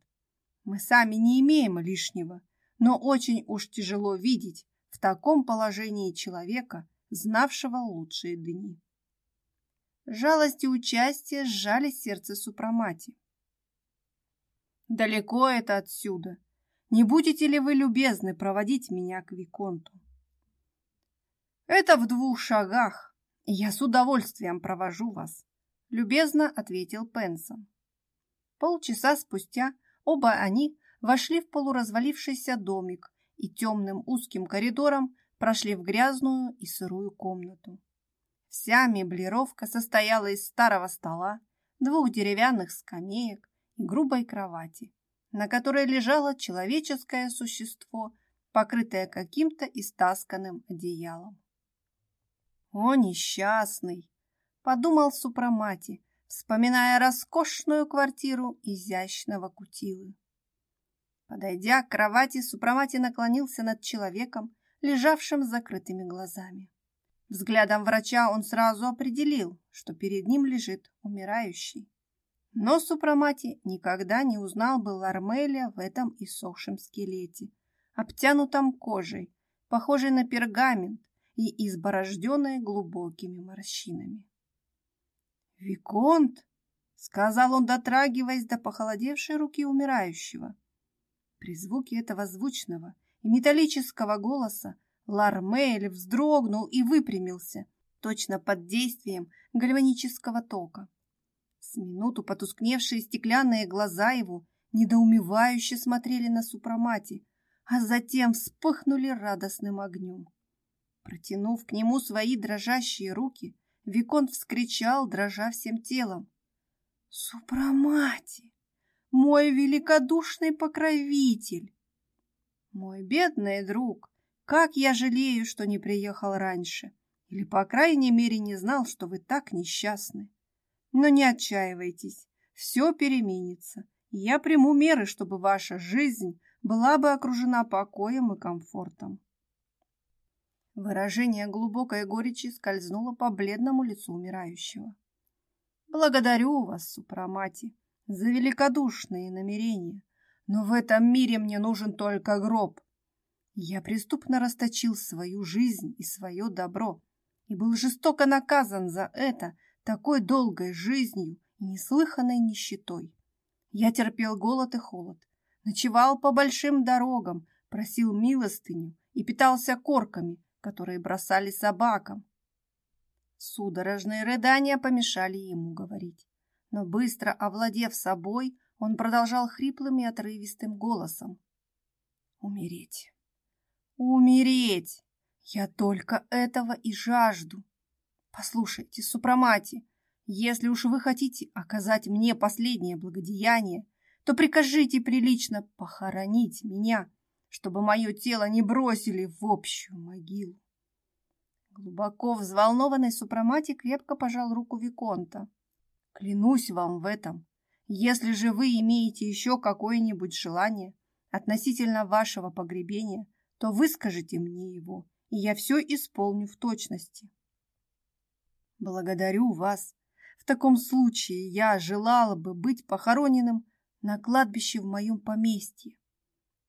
Мы сами не имеем лишнего, но очень уж тяжело видеть в таком положении человека, знавшего лучшие дни. Жалость и участие сжали сердце Супрамати. Далеко это отсюда. Не будете ли вы любезны проводить меня к Виконту? Это в двух шагах, я с удовольствием провожу вас, любезно ответил Пенсон. Полчаса спустя оба они вошли в полуразвалившийся домик и темным узким коридором прошли в грязную и сырую комнату. Вся меблировка состояла из старого стола, двух деревянных скамеек и грубой кровати, на которой лежало человеческое существо, покрытое каким-то истасканным одеялом. «О, несчастный!» — подумал Супрамати, вспоминая роскошную квартиру изящного кутилы. Подойдя к кровати, Супрамати наклонился над человеком, лежавшим с закрытыми глазами. Взглядом врача он сразу определил, что перед ним лежит умирающий. Но Супрамати никогда не узнал бы Лармеля в этом иссохшем скелете, обтянутом кожей, похожей на пергамент и изборожденной глубокими морщинами. «Виконт!» — сказал он, дотрагиваясь до похолодевшей руки умирающего. При звуке этого звучного и металлического голоса Лармель вздрогнул и выпрямился, точно под действием гальванического тока. С минуту потускневшие стеклянные глаза его недоумевающе смотрели на супромати, а затем вспыхнули радостным огнем. Протянув к нему свои дрожащие руки, Виконт вскричал, дрожа всем телом. «Супромати! Мой великодушный покровитель! Мой бедный друг, как я жалею, что не приехал раньше, или, по крайней мере, не знал, что вы так несчастны. Но не отчаивайтесь, все переменится, и я приму меры, чтобы ваша жизнь была бы окружена покоем и комфортом. Выражение глубокой горечи скользнуло по бледному лицу умирающего. «Благодарю вас, Супрамати, за великодушные намерения, но в этом мире мне нужен только гроб. Я преступно расточил свою жизнь и свое добро и был жестоко наказан за это такой долгой жизнью и неслыханной нищетой. Я терпел голод и холод, ночевал по большим дорогам, просил милостыню и питался корками, которые бросали собакам. Судорожные рыдания помешали ему говорить. Но быстро овладев собой, он продолжал хриплым и отрывистым голосом. «Умереть! Умереть! Я только этого и жажду! Послушайте, Супрамати, если уж вы хотите оказать мне последнее благодеяние, то прикажите прилично похоронить меня, чтобы мое тело не бросили в общую могилу. Глубоко взволнованный Супрамати крепко пожал руку Виконта. Клянусь вам в этом. Если же вы имеете еще какое-нибудь желание относительно вашего погребения, то выскажите мне его, и я все исполню в точности. Благодарю вас. В таком случае я желала бы быть похороненным на кладбище в моем поместье.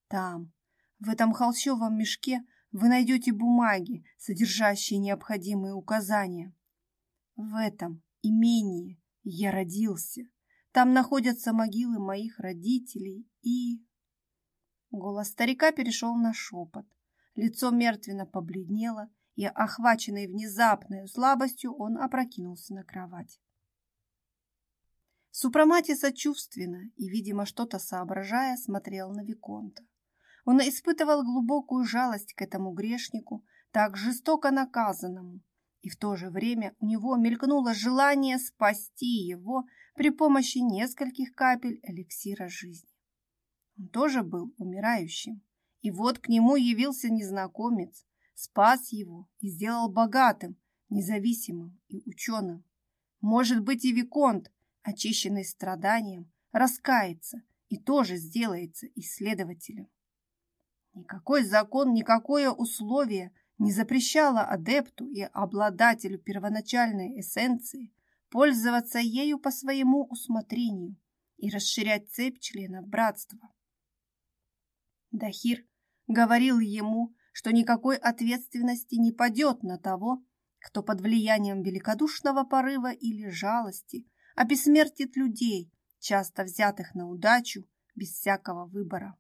Там, в этом холщовом мешке вы найдете бумаги, содержащие необходимые указания. В этом имении я родился. Там находятся могилы моих родителей и... Голос старика перешел на шепот. Лицо мертвенно побледнело, и, охваченный внезапной слабостью, он опрокинулся на кровать. Супрамати сочувственно и, видимо, что-то соображая, смотрел на Виконта. Он испытывал глубокую жалость к этому грешнику, так жестоко наказанному, и в то же время у него мелькнуло желание спасти его при помощи нескольких капель эликсира жизни. Он тоже был умирающим, и вот к нему явился незнакомец, спас его и сделал богатым, независимым и ученым. Может быть, и Виконт, очищенный страданием, раскается и тоже сделается исследователем. Никакой закон, никакое условие не запрещало адепту и обладателю первоначальной эссенции пользоваться ею по своему усмотрению и расширять цепь членов братства. Дахир говорил ему, что никакой ответственности не падет на того, кто под влиянием великодушного порыва или жалости обессмертит людей, часто взятых на удачу, без всякого выбора.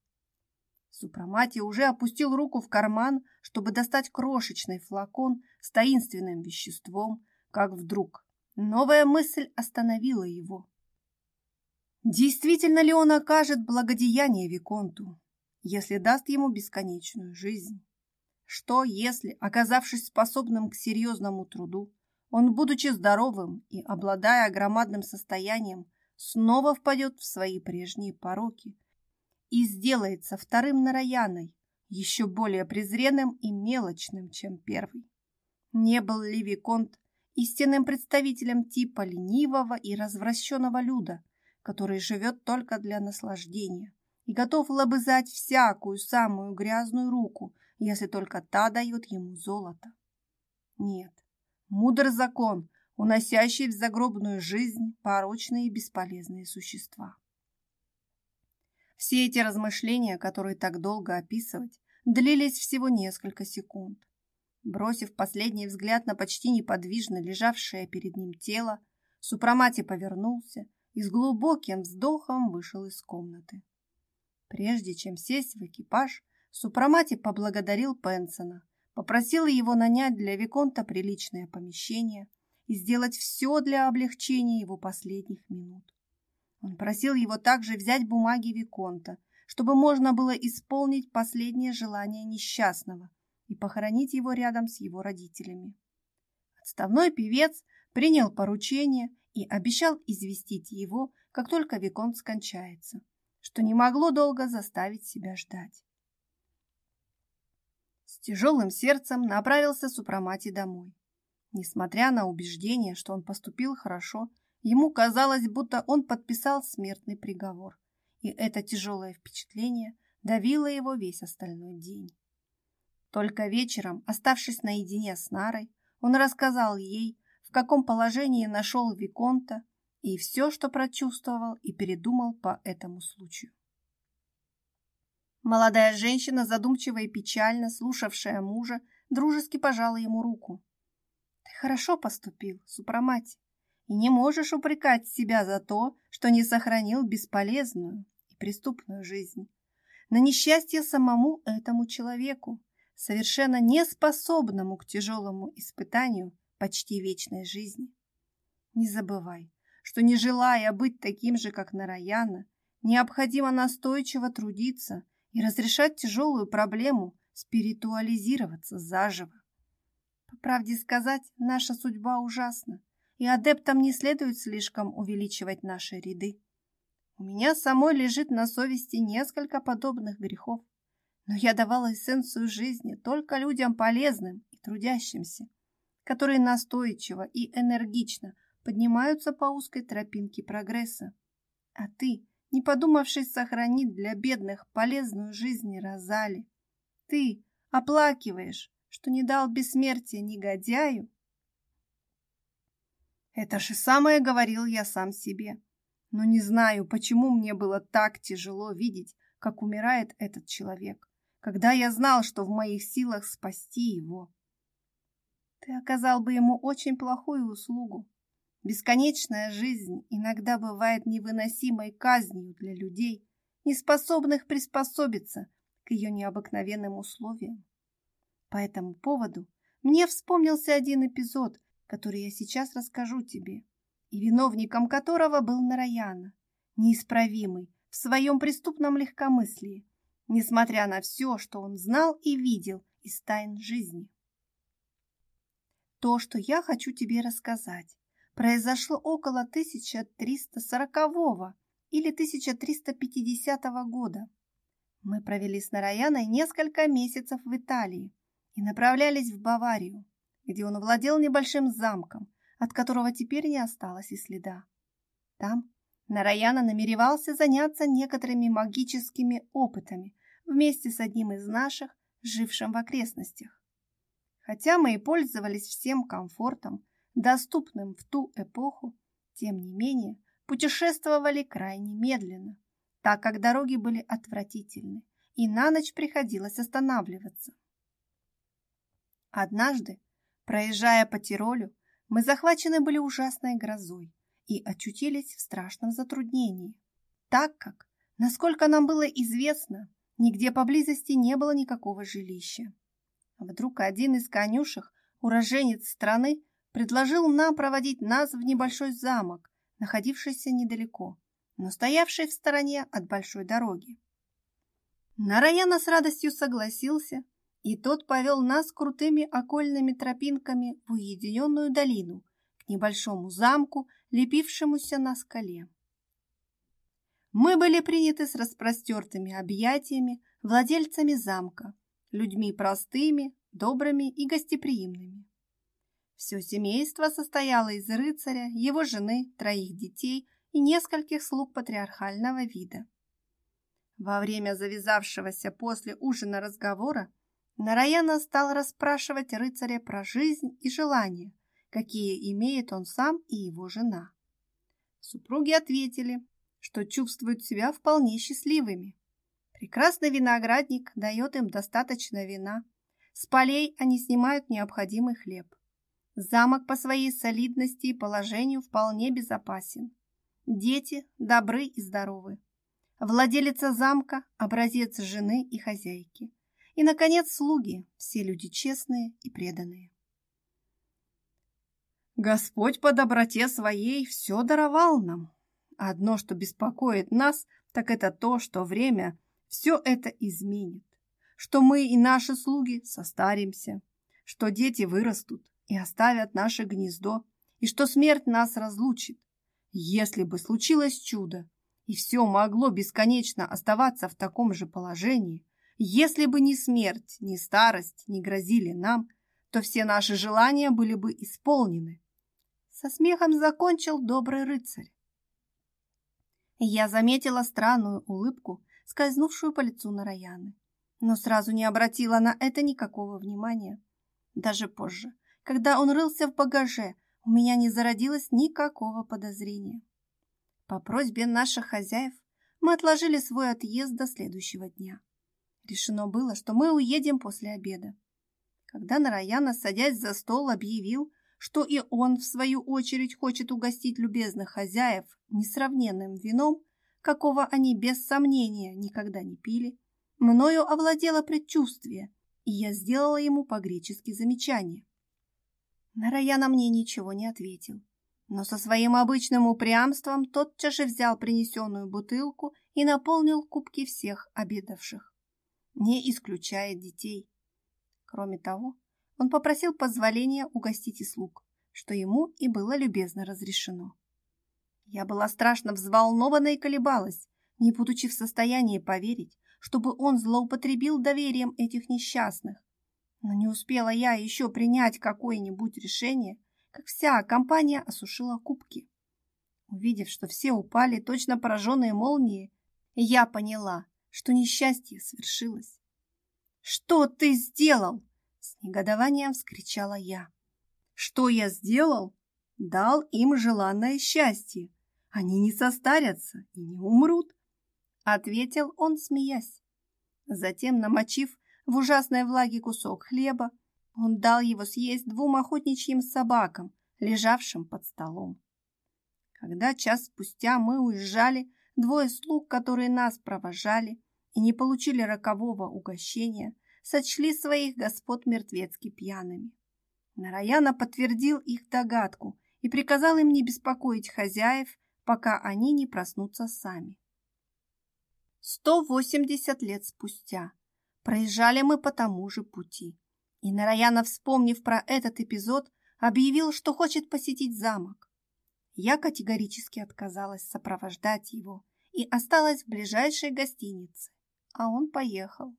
Супрамати уже опустил руку в карман, чтобы достать крошечный флакон с таинственным веществом, как вдруг новая мысль остановила его. Действительно ли он окажет благодеяние Виконту, если даст ему бесконечную жизнь? Что, если, оказавшись способным к серьезному труду, он, будучи здоровым и обладая громадным состоянием, снова впадет в свои прежние пороки, и сделается вторым Нараяной, еще более презренным и мелочным, чем первый. Не был ли Виконт истинным представителем типа ленивого и развращенного люда, который живет только для наслаждения и готов лобызать всякую самую грязную руку, если только та дает ему золото? Нет, мудр закон, уносящие в загробную жизнь порочные и бесполезные существа. Все эти размышления, которые так долго описывать, длились всего несколько секунд. Бросив последний взгляд на почти неподвижно лежавшее перед ним тело, Супрамати повернулся и с глубоким вздохом вышел из комнаты. Прежде чем сесть в экипаж, Супрамати поблагодарил Пенсона, попросил его нанять для Виконта приличное помещение и сделать все для облегчения его последних минут. Он просил его также взять бумаги Виконта, чтобы можно было исполнить последнее желание несчастного и похоронить его рядом с его родителями. Отставной певец принял поручение и обещал известить его, как только Виконт скончается, что не могло долго заставить себя ждать. С тяжелым сердцем направился Супрамати домой. Несмотря на убеждение, что он поступил хорошо, ему казалось, будто он подписал смертный приговор, и это тяжелое впечатление давило его весь остальной день. Только вечером, оставшись наедине с Нарой, он рассказал ей, в каком положении нашел Виконта и все, что прочувствовал и передумал по этому случаю. Молодая женщина, задумчиво и печально слушавшая мужа, дружески пожала ему руку. «Ты хорошо поступил, Супрамати, и не можешь упрекать себя за то, что не сохранил бесполезную и преступную жизнь. На несчастье самому этому человеку, совершенно неспособному к тяжелому испытанию почти вечной жизни. Не забывай, что не желая быть таким же, как Нараяна, необходимо настойчиво трудиться и разрешать тяжелую проблему спиритуализироваться заживо. По правде сказать, наша судьба ужасна, и адептам не следует слишком увеличивать наши ряды. У меня самой лежит на совести несколько подобных грехов, но я давала эссенцию жизни только людям полезным и трудящимся, которые настойчиво и энергично поднимаются по узкой тропинке прогресса. А ты, не подумавшись сохранить для бедных полезную жизнь Розали, ты оплакиваешь, что не дал бессмертия негодяю? Это же самое говорил я сам себе. Но не знаю, почему мне было так тяжело видеть, как умирает этот человек когда я знал, что в моих силах спасти его. Ты оказал бы ему очень плохую услугу. Бесконечная жизнь иногда бывает невыносимой казнью для людей, не способных приспособиться к ее необыкновенным условиям. По этому поводу мне вспомнился один эпизод, который я сейчас расскажу тебе, и виновником которого был Нараяна, неисправимый в своем преступном легкомыслии, несмотря на все, что он знал и видел из тайн жизни. То, что я хочу тебе рассказать, произошло около 1340 или 1350 года. Мы провели с Нараяной несколько месяцев в Италии и направлялись в Баварию, где он владел небольшим замком, от которого теперь не осталось и следа. Там Нараяна намеревался заняться некоторыми магическими опытами вместе с одним из наших, жившим в окрестностях. Хотя мы и пользовались всем комфортом, доступным в ту эпоху, тем не менее путешествовали крайне медленно, так как дороги были отвратительны, и на ночь приходилось останавливаться. Однажды, проезжая по Тиролю, мы захвачены были ужасной грозой и очутились в страшном затруднении, так как, насколько нам было известно, нигде поблизости не было никакого жилища. Вдруг один из конюшек, уроженец страны, предложил нам проводить нас в небольшой замок, находившийся недалеко, но стоявший в стороне от большой дороги. Нараяна с радостью согласился, и тот повел нас крутыми окольными тропинками в уединенную долину, к небольшому замку, лепившемуся на скале. Мы были приняты с распростертыми объятиями владельцами замка, людьми простыми, добрыми и гостеприимными. Все семейство состояло из рыцаря, его жены, троих детей и нескольких слуг патриархального вида. Во время завязавшегося после ужина разговора Нараяна стал расспрашивать рыцаря про жизнь и желания, какие имеет он сам и его жена. Супруги ответили, что чувствуют себя вполне счастливыми. Прекрасный виноградник дает им достаточно вина. С полей они снимают необходимый хлеб. Замок по своей солидности и положению вполне безопасен. Дети добры и здоровы. Владелица замка – образец жены и хозяйки. И, наконец, слуги – все люди честные и преданные. Господь по доброте своей все даровал нам. Одно, что беспокоит нас, так это то, что время все это изменит, что мы и наши слуги состаримся, что дети вырастут и оставят наше гнездо, и что смерть нас разлучит. Если бы случилось чудо, и все могло бесконечно оставаться в таком же положении, если бы ни смерть, ни старость не грозили нам, то все наши желания были бы исполнены. Со смехом закончил добрый рыцарь. Я заметила странную улыбку, скользнувшую по лицу Нараяны, но сразу не обратила на это никакого внимания. Даже позже, когда он рылся в багаже, у меня не зародилось никакого подозрения. По просьбе наших хозяев мы отложили свой отъезд до следующего дня. Решено было, что мы уедем после обеда. Когда Нараяна, садясь за стол, объявил, что и он, в свою очередь, хочет угостить любезных хозяев несравненным вином, какого они без сомнения никогда не пили, мною овладело предчувствие, и я сделала ему по-гречески замечание. Нараяна мне ничего не ответил, но со своим обычным упрямством тотчас же взял принесенную бутылку и наполнил кубки всех обедавших не исключая детей. Кроме того, он попросил позволения угостить и слуг, что ему и было любезно разрешено. Я была страшно взволнована и колебалась, не будучи в состоянии поверить, чтобы он злоупотребил доверием этих несчастных. Но не успела я еще принять какое-нибудь решение, как вся компания осушила кубки. Увидев, что все упали, точно пораженные молнией, я поняла, что несчастье свершилось. «Что ты сделал?» — с негодованием вскричала я. «Что я сделал? Дал им желанное счастье. Они не состарятся и не умрут», — ответил он, смеясь. Затем, намочив в ужасной влаге кусок хлеба, он дал его съесть двум охотничьим собакам, лежавшим под столом. Когда час спустя мы уезжали, двое слуг, которые нас провожали, и не получили рокового угощения, сочли своих господ мертвецки пьяными. Нараяна подтвердил их догадку и приказал им не беспокоить хозяев, пока они не проснутся сами. 180 лет спустя проезжали мы по тому же пути, и Нараяна, вспомнив про этот эпизод, объявил, что хочет посетить замок. Я категорически отказалась сопровождать его и осталась в ближайшей гостинице а он поехал.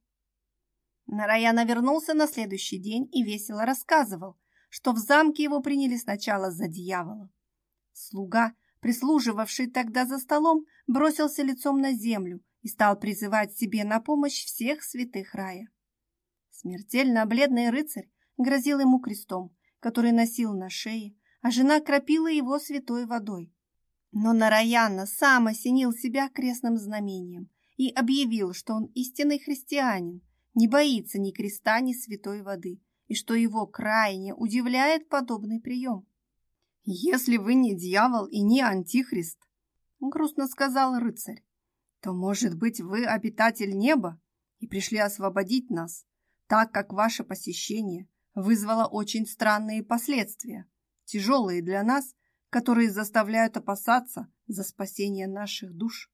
Нараяна вернулся на следующий день и весело рассказывал, что в замке его приняли сначала за дьявола. Слуга, прислуживавший тогда за столом, бросился лицом на землю и стал призывать себе на помощь всех святых рая. Смертельно бледный рыцарь грозил ему крестом, который носил на шее, а жена кропила его святой водой. Но Нараяна сам осенил себя крестным знамением и объявил, что он истинный христианин, не боится ни креста, ни святой воды, и что его крайне удивляет подобный прием. «Если вы не дьявол и не антихрист», — грустно сказал рыцарь, «то, может быть, вы обитатель неба и пришли освободить нас, так как ваше посещение вызвало очень странные последствия, тяжелые для нас, которые заставляют опасаться за спасение наших душ».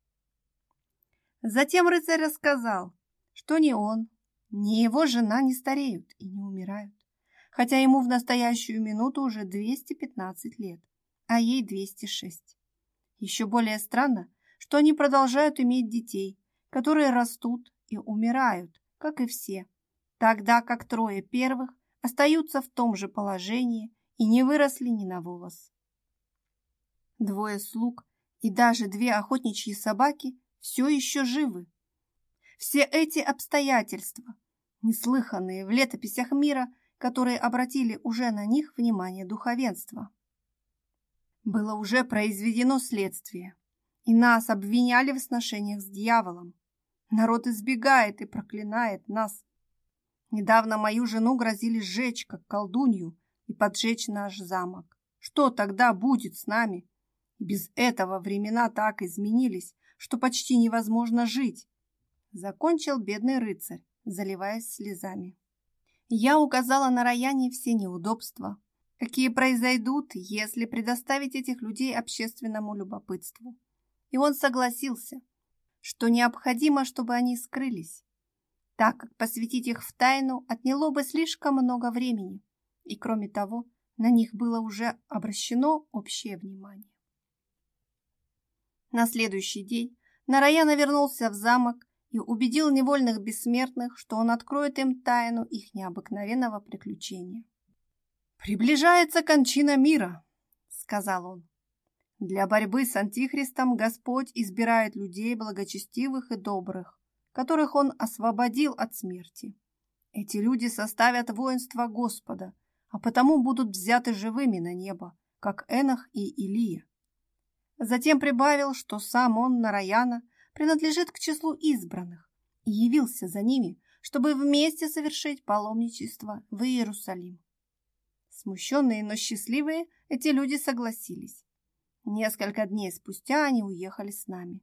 Затем рыцарь рассказал, что ни он, ни его жена не стареют и не умирают, хотя ему в настоящую минуту уже 215 лет, а ей 206. Еще более странно, что они продолжают иметь детей, которые растут и умирают, как и все, тогда как трое первых остаются в том же положении и не выросли ни на волос. Двое слуг и даже две охотничьи собаки все еще живы. Все эти обстоятельства, неслыханные в летописях мира, которые обратили уже на них внимание духовенства. Было уже произведено следствие, и нас обвиняли в сношениях с дьяволом. Народ избегает и проклинает нас. Недавно мою жену грозили сжечь, как колдунью, и поджечь наш замок. Что тогда будет с нами? без этого времена так изменились, что почти невозможно жить. Закончил бедный рыцарь, заливаясь слезами. Я указала на Раяне все неудобства, какие произойдут, если предоставить этих людей общественному любопытству. И он согласился, что необходимо, чтобы они скрылись, так как посвятить их в тайну отняло бы слишком много времени, и, кроме того, на них было уже обращено общее внимание. На следующий день Нараяна вернулся в замок и убедил невольных бессмертных, что он откроет им тайну их необыкновенного приключения. «Приближается кончина мира», — сказал он. «Для борьбы с Антихристом Господь избирает людей благочестивых и добрых, которых Он освободил от смерти. Эти люди составят воинство Господа, а потому будут взяты живыми на небо, как Энах и Илия. Затем прибавил, что сам он, Нараяна, принадлежит к числу избранных и явился за ними, чтобы вместе совершить паломничество в Иерусалим. Смущенные, но счастливые, эти люди согласились. Несколько дней спустя они уехали с нами.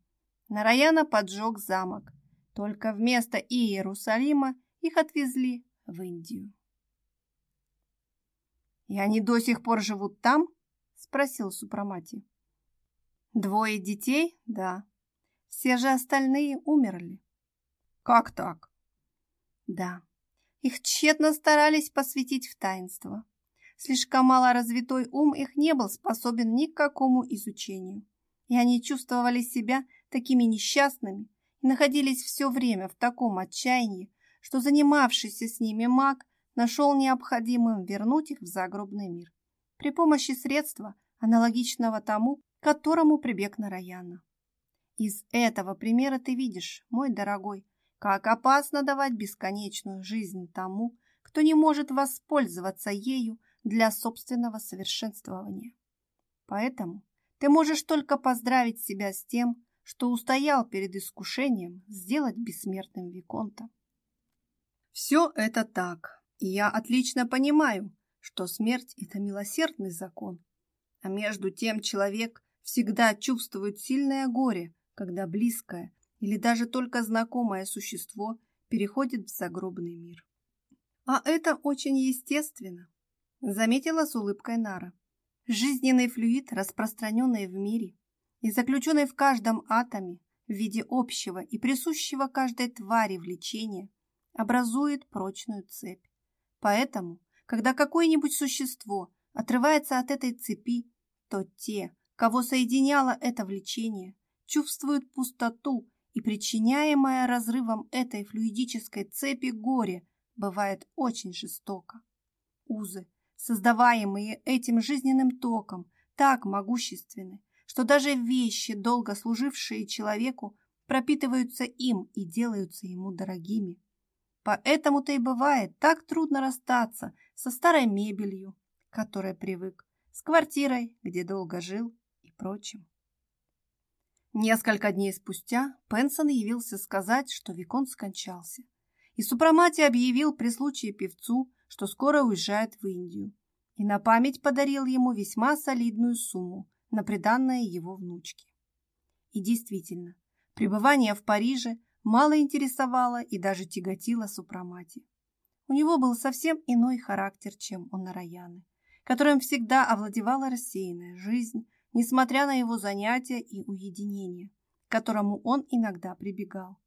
Нараяна поджег замок, только вместо Иерусалима их отвезли в Индию. «И они до сих пор живут там?» – спросил Супрамати. Двое детей? Да. Все же остальные умерли. Как так? Да. Их тщетно старались посвятить в таинство. Слишком мало развитой ум их не был способен ни к какому изучению. И они чувствовали себя такими несчастными и находились все время в таком отчаянии, что занимавшийся с ними маг нашел необходимым вернуть их в загробный мир при помощи средства, аналогичного тому, к которому прибег Нараяна. Из этого примера ты видишь, мой дорогой, как опасно давать бесконечную жизнь тому, кто не может воспользоваться ею для собственного совершенствования. Поэтому ты можешь только поздравить себя с тем, что устоял перед искушением сделать бессмертным Виконта. Все это так, я отлично понимаю, что смерть – это милосердный закон. А между тем человек всегда чувствуют сильное горе, когда близкое или даже только знакомое существо переходит в загробный мир. А это очень естественно, заметила с улыбкой Нара. Жизненный флюид, распространенный в мире и заключенный в каждом атоме в виде общего и присущего каждой твари влечения, образует прочную цепь. Поэтому, когда какое-нибудь существо отрывается от этой цепи, то те, кого соединяло это влечение, чувствуют пустоту, и причиняемое разрывом этой флюидической цепи горе бывает очень жестоко. Узы, создаваемые этим жизненным током, так могущественны, что даже вещи, долго служившие человеку, пропитываются им и делаются ему дорогими. Поэтому-то и бывает так трудно расстаться со старой мебелью, которой привык, с квартирой, где долго жил, прочим. Несколько дней спустя Пенсон явился сказать, что Викон скончался, и Супрамати объявил при случае певцу, что скоро уезжает в Индию, и на память подарил ему весьма солидную сумму на приданное его внучке. И действительно, пребывание в Париже мало интересовало и даже тяготило Супрамати. У него был совсем иной характер, чем у Нараяны, которым всегда овладевала рассеянная жизнь, несмотря на его занятия и уединение, к которому он иногда прибегал.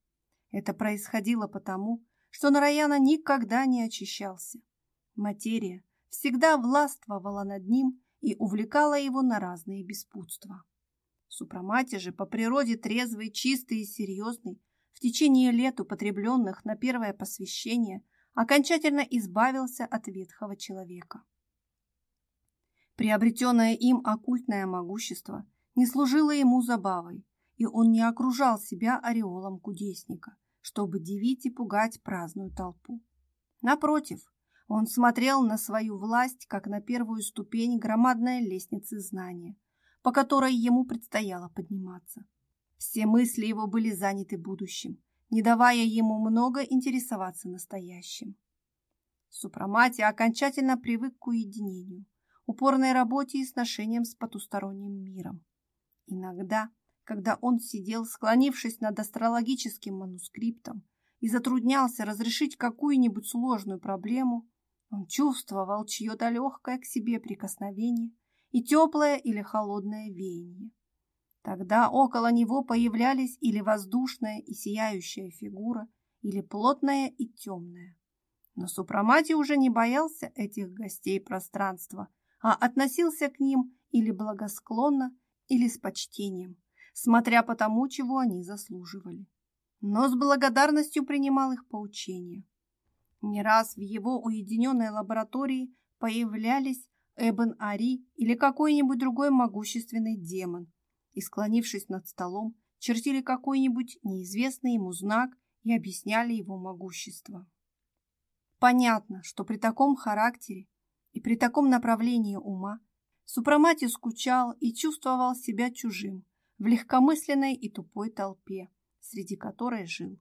Это происходило потому, что Нараяна никогда не очищался. Материя всегда властвовала над ним и увлекала его на разные беспутства. Супрамати же по природе трезвый, чистый и серьезный, течение лет употребленных на первое посвящение, окончательно избавился от ветхого человека. Приобретенное им оккультное могущество не служило ему забавой, и он не окружал себя ореолом кудесника, чтобы дивить и пугать праздную толпу. Напротив, Он смотрел на свою власть, как на первую ступень громадной лестницы знания, по которой ему предстояло подниматься. Все мысли его были заняты будущим, не давая ему много интересоваться настоящим. Супрамати окончательно привык к уединению, упорной работе и сношениям с потусторонним миром. Иногда, когда он сидел, склонившись над астрологическим манускриптом и затруднялся разрешить какую-нибудь сложную проблему, он чувствовал чье-то легкое к себе прикосновение и теплое или холодное веяние. Тогда около него появлялись или воздушная и сияющая фигура, или плотная и темная. Но Супрамати уже не боялся этих гостей пространства, а относился к ним или благосклонно, или с почтением, смотря по тому, чего они заслуживали. Но с благодарностью принимал их поучения. Не раз в его уединенной лаборатории появлялись Эбен Ари или какой-нибудь другой могущественный демон, и, склонившись над столом, чертили какой-нибудь неизвестный ему знак и объясняли его могущество. Понятно, что при таком характере и при таком направлении ума Супрамати скучал и чувствовал себя чужим в легкомысленной и тупой толпе, среди которой жил.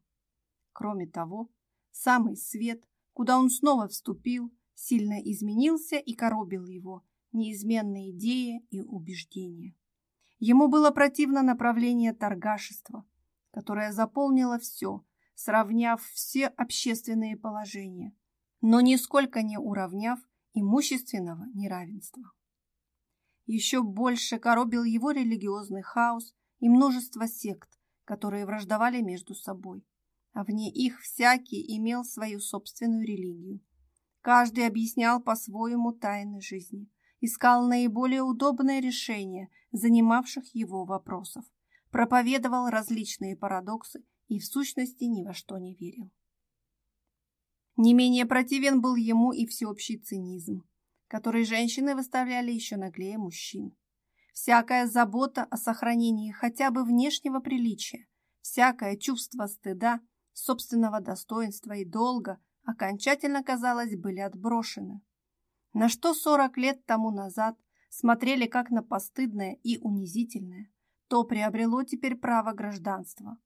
Кроме того, самый свет, куда он снова вступил, сильно изменился и коробил его неизменные идеи и убеждения. Ему было противно направление торгашества, которое заполнило все, сравняв все общественные положения, но нисколько не уравняв имущественного неравенства. Еще больше коробил его религиозный хаос и множество сект, которые враждовали между собой, а вне их всякий имел свою собственную религию. Каждый объяснял по-своему тайны жизни – искал наиболее удобное решение занимавших его вопросов, проповедовал различные парадоксы и в сущности ни во что не верил. Не менее противен был ему и всеобщий цинизм, который женщины выставляли еще наглее мужчин. Всякая забота о сохранении хотя бы внешнего приличия, всякое чувство стыда, собственного достоинства и долга окончательно, казалось, были отброшены на что сорок лет тому назад смотрели как на постыдное и унизительное, то приобрело теперь право гражданства.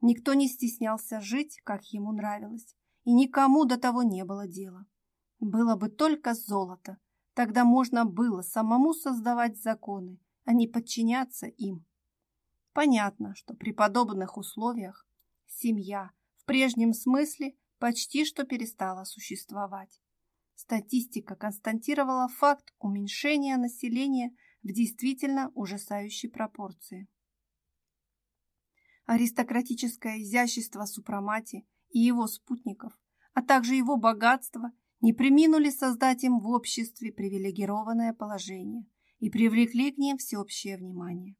Никто не стеснялся жить, как ему нравилось, и никому до того не было дела. Было бы только золото, тогда можно было самому создавать законы, а не подчиняться им. Понятно, что при подобных условиях семья в прежнем смысле почти что перестала существовать. Статистика констатировала факт уменьшения населения в действительно ужасающей пропорции. Аристократическое изящество Супрамати и его спутников, а также его богатство не приминули создать им в обществе привилегированное положение и привлекли к ним всеобщее внимание.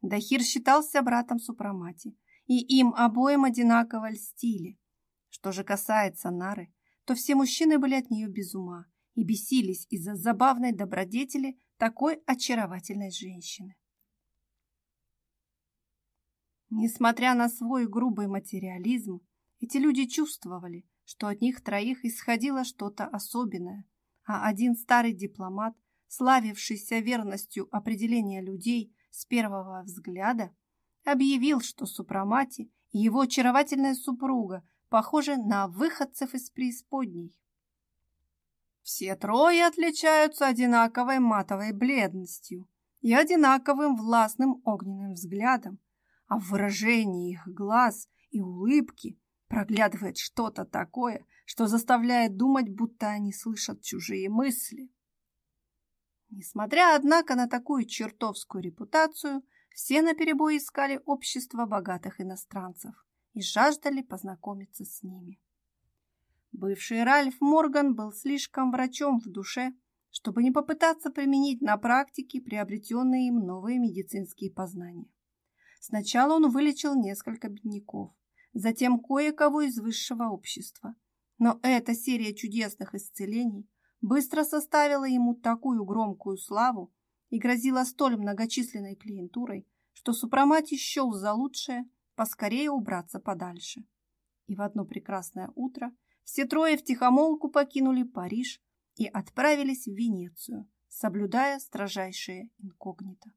Дахир считался братом Супрамати, и им обоим одинаково льстили. Что же касается Нары, то все мужчины были от нее без ума и бесились из-за забавной добродетели такой очаровательной женщины. Несмотря на свой грубый материализм, эти люди чувствовали, что от них троих исходило что-то особенное, а один старый дипломат, славившийся верностью определения людей с первого взгляда, объявил, что Супрамати и его очаровательная супруга похожи на выходцев из преисподней. Все трое отличаются одинаковой матовой бледностью и одинаковым властным огненным взглядом, а в выражении их глаз и улыбки проглядывает что-то такое, что заставляет думать, будто они слышат чужие мысли. Несмотря, однако, на такую чертовскую репутацию, все наперебой искали общество богатых иностранцев и жаждали познакомиться с ними. Бывший Ральф Морган был слишком врачом в душе, чтобы не попытаться применить на практике приобретенные им новые медицинские познания. Сначала он вылечил несколько бедняков, затем кое-кого из высшего общества. Но эта серия чудесных исцелений быстро составила ему такую громкую славу и грозила столь многочисленной клиентурой, что Супрамати счел за лучшее поскорее убраться подальше. И в одно прекрасное утро Все трое втихомолку покинули Париж и отправились в Венецию, соблюдая строжайшее инкогнито.